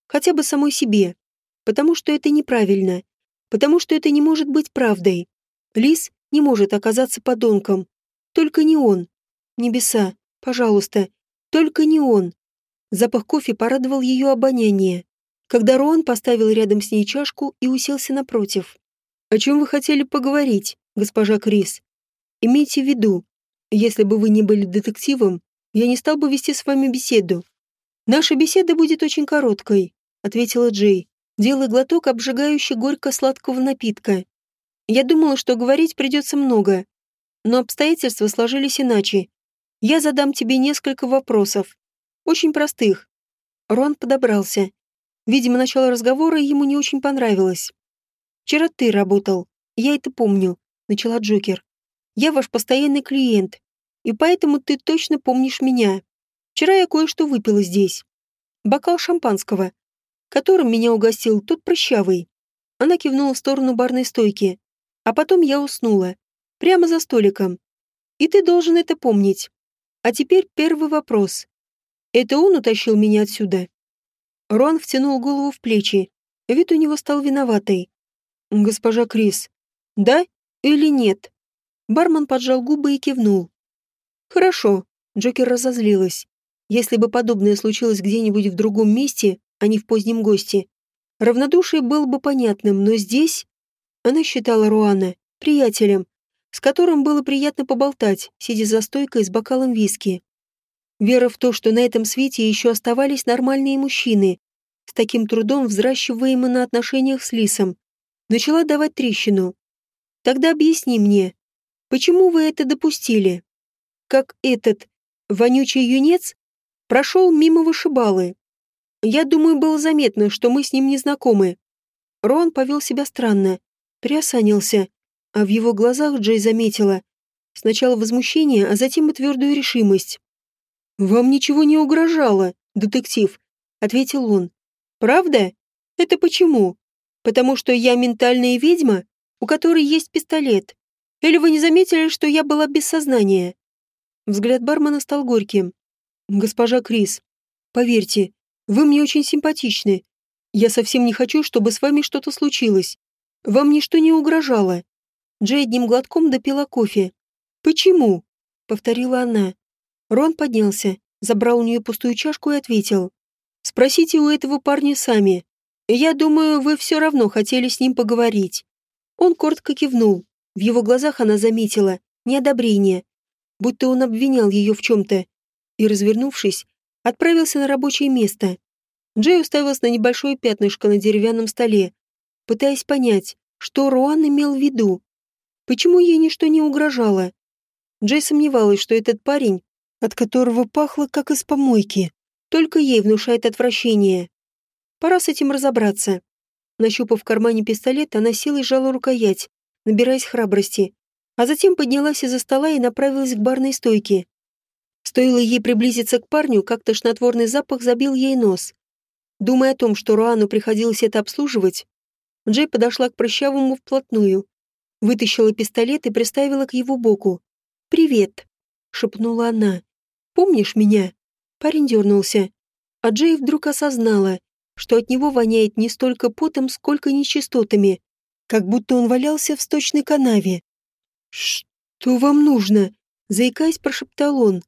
Хотя бы самой себе. Потому что это неправильно. Потому что это не может быть правдой. Лис не может оказаться подонком, только не он. Небеса, пожалуйста, только не он. Запах кофе порадовал ее обоняние, когда Роан поставил рядом с ней чашку и уселся напротив. «О чем вы хотели поговорить, госпожа Крис? Имейте в виду, если бы вы не были детективом, я не стал бы вести с вами беседу. Наша беседа будет очень короткой», — ответила Джей, делая глоток обжигающий горько-сладкого напитка. «Я думала, что говорить придется много, но обстоятельства сложились иначе. Я задам тебе несколько вопросов. Очень простых. Рон подобрался. Видимо, начало разговора ему не очень понравилось. «Вчера ты работал. Я это помню», — начала Джокер. «Я ваш постоянный клиент, и поэтому ты точно помнишь меня. Вчера я кое-что выпила здесь. Бокал шампанского, которым меня угостил тот прыщавый». Она кивнула в сторону барной стойки. А потом я уснула. Прямо за столиком. И ты должен это помнить. А теперь первый вопрос. Это он утащил меня отсюда?» Рон втянул голову в плечи. Вид у него стал виноватый. «Госпожа Крис, да или нет?» Бармен поджал губы и кивнул. «Хорошо», — Джокер разозлилась. «Если бы подобное случилось где-нибудь в другом месте, а не в позднем гости, равнодушие было бы понятным, но здесь...» Она считала Руана приятелем, с которым было приятно поболтать, сидя за стойкой с бокалом виски. Вера в то, что на этом свете еще оставались нормальные мужчины, с таким трудом взращиваемые на отношениях с Лисом, начала давать трещину. Тогда объясни мне, почему вы это допустили? Как этот вонючий юнец прошел мимо вышибалы. Я думаю, было заметно, что мы с ним не знакомы. Рон повел себя странно, приосанился, а в его глазах Джей заметила сначала возмущение, а затем и твердую решимость. «Вам ничего не угрожало, детектив», — ответил он. «Правда? Это почему? Потому что я ментальная ведьма, у которой есть пистолет? Или вы не заметили, что я была без сознания?» Взгляд бармена стал горьким. «Госпожа Крис, поверьте, вы мне очень симпатичны. Я совсем не хочу, чтобы с вами что-то случилось. Вам ничто не угрожало». Джей одним глотком допила кофе. «Почему?» — повторила она. Рон поднялся, забрал у нее пустую чашку и ответил. «Спросите у этого парня сами. Я думаю, вы все равно хотели с ним поговорить». Он коротко кивнул. В его глазах она заметила неодобрение, будто он обвинял ее в чем-то, и, развернувшись, отправился на рабочее место. Джей уставился на небольшое пятнышко на деревянном столе, пытаясь понять, что Руан имел в виду. Почему ей ничто не угрожало? Джей сомневалась, что этот парень, от которого пахло как из помойки, только ей внушает отвращение. Пора с этим разобраться. Нащупав в кармане пистолет, она силой сжала рукоять, набираясь храбрости, а затем поднялась из-за стола и направилась к барной стойке. Стоило ей приблизиться к парню, как тошнотворный запах забил ей нос. Думая о том, что Руану приходилось это обслуживать, Джей подошла к прыщавому вплотную, вытащила пистолет и приставила к его боку. «Привет», — шепнула она. «Помнишь меня?» Парень дернулся, а Джей вдруг осознала, что от него воняет не столько потом, сколько нечистотами, как будто он валялся в сточной канаве. «Что вам нужно?» — заикаясь, прошептал он.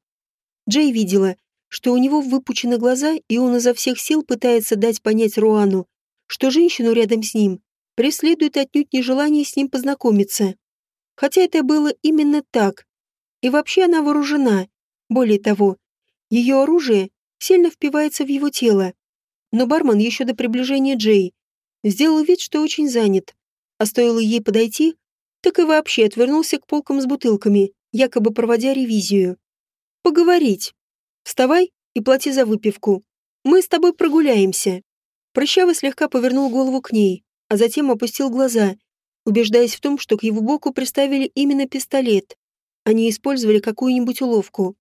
Джей видела, что у него выпучены глаза, и он изо всех сил пытается дать понять Руану, что женщину рядом с ним преследует отнюдь нежелание с ним познакомиться. Хотя это было именно так. И вообще она вооружена. Более того, ее оружие сильно впивается в его тело. Но бармен еще до приближения Джей сделал вид, что очень занят. А стоило ей подойти, так и вообще отвернулся к полкам с бутылками, якобы проводя ревизию. «Поговорить. Вставай и плати за выпивку. Мы с тобой прогуляемся». Прыщавый слегка повернул голову к ней, а затем опустил глаза, убеждаясь в том, что к его боку приставили именно пистолет. Они использовали какую-нибудь уловку.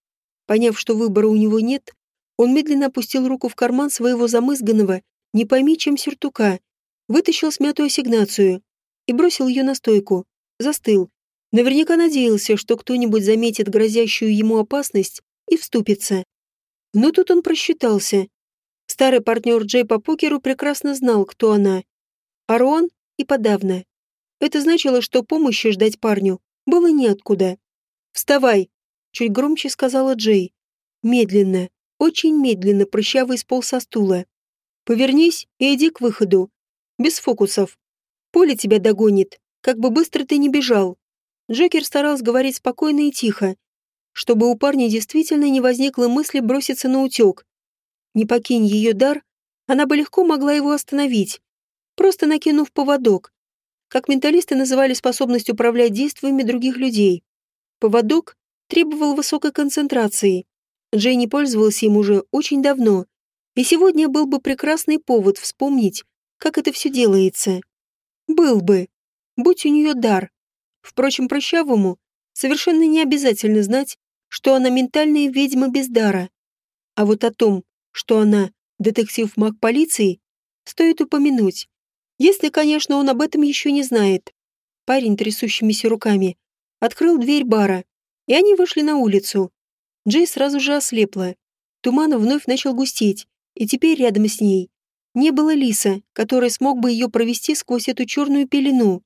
Поняв, что выбора у него нет, он медленно опустил руку в карман своего замызганного, не пойми чем сюртука, вытащил смятую ассигнацию и бросил ее на стойку. Застыл. Наверняка надеялся, что кто-нибудь заметит грозящую ему опасность и вступится. Но тут он просчитался. Старый партнер Джей по покеру прекрасно знал, кто она. Арон и подавно. Это значило, что помощи ждать парню было неоткуда. «Вставай!» — чуть громче сказала Джей. Медленно, очень медленно прыщавый сполз со стула. «Повернись и иди к выходу. Без фокусов. Поле тебя догонит, как бы быстро ты не бежал». Джокер старался говорить спокойно и тихо, чтобы у парня действительно не возникло мысли броситься на утек. Не покинь ее дар, она бы легко могла его остановить, просто накинув поводок, как менталисты называли способность управлять действиями других людей. Поводок требовал высокой концентрации. Джей не пользовался им уже очень давно, и сегодня был бы прекрасный повод вспомнить, как это все делается. Был бы, будь у нее дар. Впрочем, прощавому совершенно не обязательно знать, что она ментальная ведьма без дара. А вот о том, что она детектив-маг полиции, стоит упомянуть. Если, конечно, он об этом еще не знает. Парень, трясущимися руками, открыл дверь бара, и они вышли на улицу. Джей сразу же ослепла. Туман вновь начал густеть, и теперь рядом с ней не было лиса, который смог бы ее провести сквозь эту черную пелену.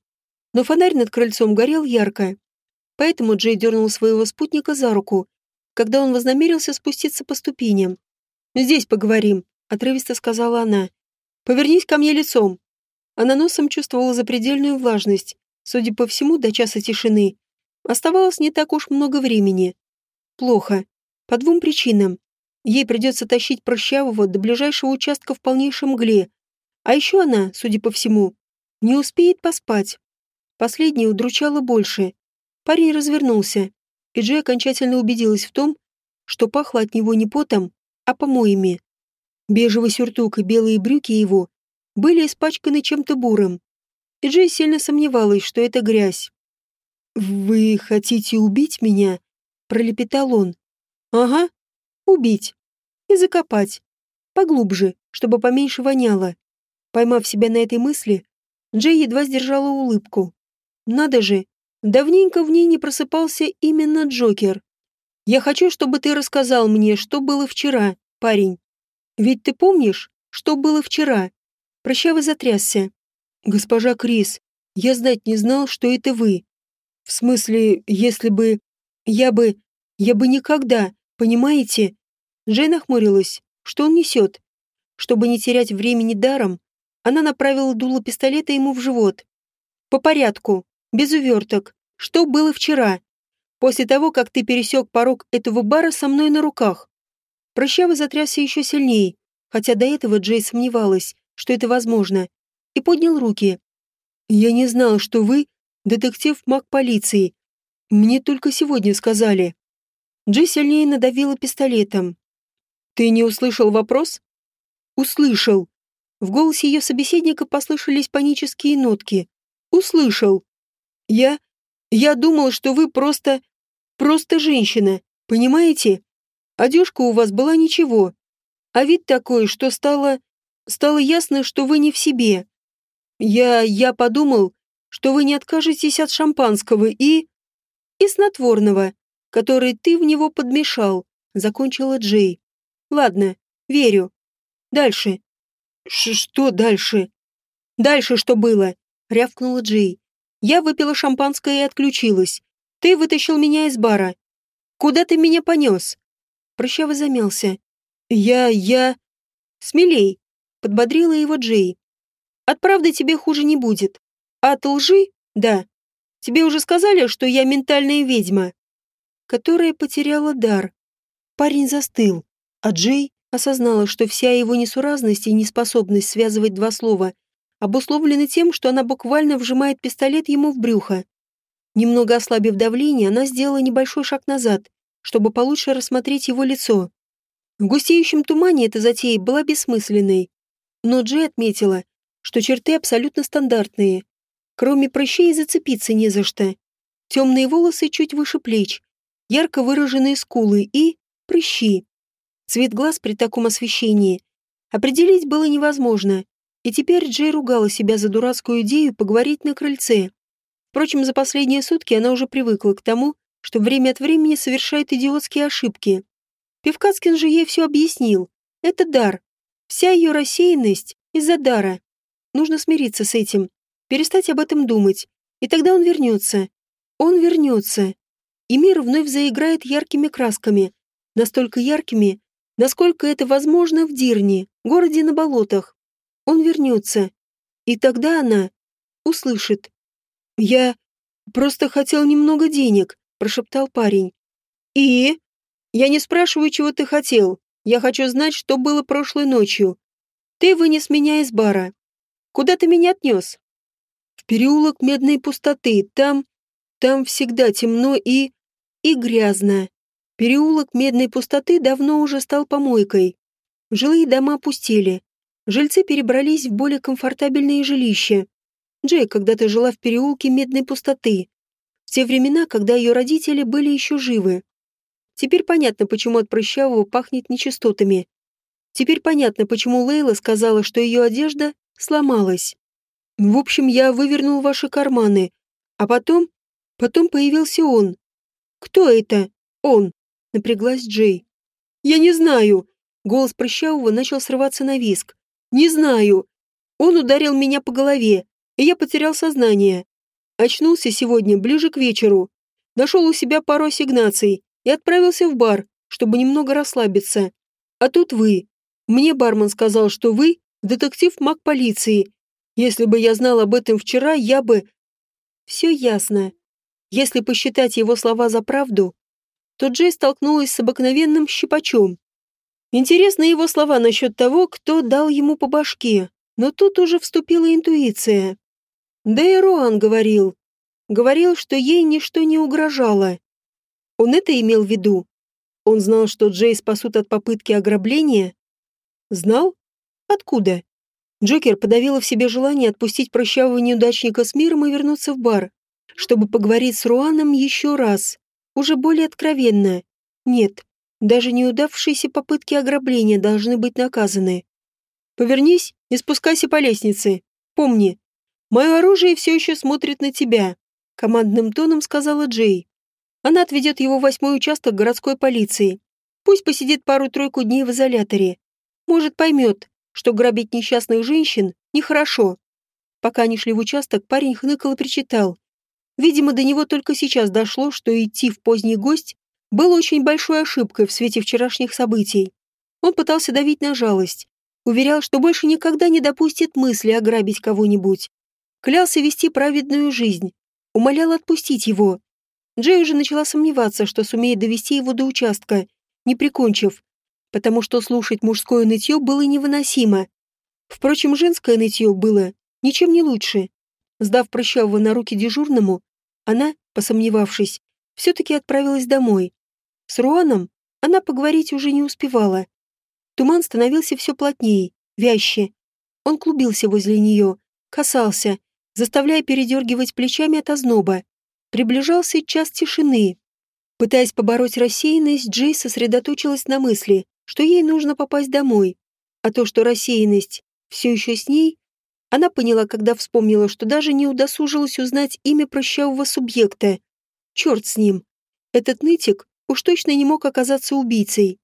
Но фонарь над крыльцом горел ярко. Поэтому Джей дернул своего спутника за руку, когда он вознамерился спуститься по ступеням. «Здесь поговорим», — отрывисто сказала она. «Повернись ко мне лицом». Она носом чувствовала запредельную влажность. Судя по всему, до часа тишины. Оставалось не так уж много времени. Плохо. По двум причинам. Ей придется тащить прыщавого до ближайшего участка в полнейшем мгле. А еще она, судя по всему, не успеет поспать. Последнее удручало больше. Парень развернулся, и Джей окончательно убедилась в том, что пахло от него не потом, а помоями. Бежевый сюртук и белые брюки его были испачканы чем-то бурым. И Джей сильно сомневалась, что это грязь. «Вы хотите убить меня?» – пролепетал он. «Ага, убить. И закопать. Поглубже, чтобы поменьше воняло». Поймав себя на этой мысли, Джей едва сдержала улыбку. «Надо же, давненько в ней не просыпался именно Джокер. Я хочу, чтобы ты рассказал мне, что было вчера, парень. Ведь ты помнишь, что было вчера?» Прощавый затрясся. «Госпожа Крис, я знать не знал, что это вы. В смысле, если бы... Я бы... Я бы никогда, понимаете?» Джейн охмурилась. Что он несет? Чтобы не терять времени даром, она направила дуло пистолета ему в живот. «По порядку, без уверток. Что было вчера? После того, как ты пересек порог этого бара со мной на руках?» Прощавый затрясся еще сильнее, хотя до этого Джей сомневалась, что это возможно, и поднял руки. «Я не знал, что вы детектив маг полиции. Мне только сегодня сказали». Джей сильнее надавила пистолетом. «Ты не услышал вопрос?» «Услышал». В голосе ее собеседника послышались панические нотки. «Услышал. Я... Я думал, что вы просто... Просто женщина, понимаете? Одежка у вас была ничего. А вид такой, что стало... Стало ясно, что вы не в себе. Я... Я подумал, что вы не откажетесь от шампанского и... И снотворного, который ты в него подмешал», — закончила Джей. Ладно, верю. Дальше. Ш что дальше? Дальше что было? Рявкнула Джей. Я выпила шампанское и отключилась. Ты вытащил меня из бара. Куда ты меня понес? Прощаво замялся. Я, я... Смелей, подбодрила его Джей. От правды тебе хуже не будет. А от лжи? Да. Тебе уже сказали, что я ментальная ведьма, которая потеряла дар. Парень застыл. А Джей осознала, что вся его несуразность и неспособность связывать два слова обусловлены тем, что она буквально вжимает пистолет ему в брюхо. Немного ослабив давление, она сделала небольшой шаг назад, чтобы получше рассмотреть его лицо. В густеющем тумане эта затея была бессмысленной. Но Джей отметила, что черты абсолютно стандартные. Кроме прыщей зацепиться не за что. Темные волосы чуть выше плеч, ярко выраженные скулы и прыщи. Цвет глаз при таком освещении определить было невозможно, и теперь Джей ругала себя за дурацкую идею поговорить на крыльце. Впрочем, за последние сутки она уже привыкла к тому, что время от времени совершает идиотские ошибки. Певкацкин же ей все объяснил. Это дар. Вся ее рассеянность из-за дара. Нужно смириться с этим, перестать об этом думать, и тогда он вернется. Он вернется. И мир вновь заиграет яркими красками, настолько яркими, насколько это возможно в Дирне, городе на болотах. Он вернется, и тогда она услышит. «Я просто хотел немного денег», – прошептал парень. «И? Я не спрашиваю, чего ты хотел. Я хочу знать, что было прошлой ночью. Ты вынес меня из бара. Куда ты меня отнес?» «В переулок Медной пустоты. Там... там всегда темно и... и грязно. Переулок Медной пустоты давно уже стал помойкой. Жилые дома пустели. Жильцы перебрались в более комфортабельные жилища. Джей когда-то жила в переулке Медной пустоты. В те времена, когда ее родители были еще живы. Теперь понятно, почему от прыщавого пахнет нечистотами. Теперь понятно, почему Лейла сказала, что ее одежда сломалась. В общем, я вывернул ваши карманы. А потом... Потом появился он. Кто это? Он напряглась Джей. «Я не знаю!» Голос Прыщавого начал срываться на виск. «Не знаю! Он ударил меня по голове, и я потерял сознание. Очнулся сегодня ближе к вечеру. Нашел у себя пару ассигнаций и отправился в бар, чтобы немного расслабиться. А тут вы. Мне бармен сказал, что вы детектив маг полиции. Если бы я знал об этом вчера, я бы... Все ясно. Если посчитать его слова за правду, то Джей столкнулась с обыкновенным щипачом. Интересны его слова насчет того, кто дал ему по башке, но тут уже вступила интуиция. Да и Руан говорил. Говорил, что ей ничто не угрожало. Он это имел в виду? Он знал, что Джей спасут от попытки ограбления? Знал? Откуда? Джокер подавила в себе желание отпустить прощавого неудачника с миром и вернуться в бар, чтобы поговорить с Руаном еще раз уже более откровенно. Нет, даже неудавшиеся попытки ограбления должны быть наказаны. Повернись и спускайся по лестнице. Помни, мое оружие все еще смотрит на тебя, командным тоном сказала Джей. Она отведет его в восьмой участок городской полиции. Пусть посидит пару-тройку дней в изоляторе. Может, поймет, что грабить несчастных женщин нехорошо. Пока они шли в участок, парень хныкал и причитал. Видимо, до него только сейчас дошло, что идти в поздний гость было очень большой ошибкой в свете вчерашних событий. Он пытался давить на жалость, уверял, что больше никогда не допустит мысли ограбить кого-нибудь. Клялся вести праведную жизнь, умолял отпустить его. Джей уже начала сомневаться, что сумеет довести его до участка, не прикончив, потому что слушать мужское нытье было невыносимо. Впрочем, женское нытье было ничем не лучше. Сдав прыщавого на руки дежурному, она, посомневавшись, все-таки отправилась домой. С Руаном она поговорить уже не успевала. Туман становился все плотнее, вяще. Он клубился возле нее, касался, заставляя передергивать плечами от озноба. Приближался час тишины. Пытаясь побороть рассеянность, Джей сосредоточилась на мысли, что ей нужно попасть домой. А то, что рассеянность все еще с ней, она поняла, когда вспомнила, что даже не удосужилась узнать имя прощавого субъекта. Черт с ним. Этот нытик уж точно не мог оказаться убийцей.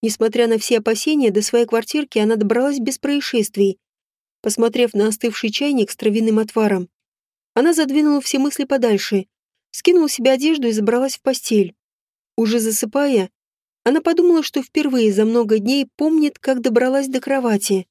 Несмотря на все опасения, до своей квартирки она добралась без происшествий. Посмотрев на остывший чайник с травяным отваром, она задвинула все мысли подальше, скинула себе одежду и забралась в постель. Уже засыпая, она подумала, что впервые за много дней помнит, как добралась до кровати.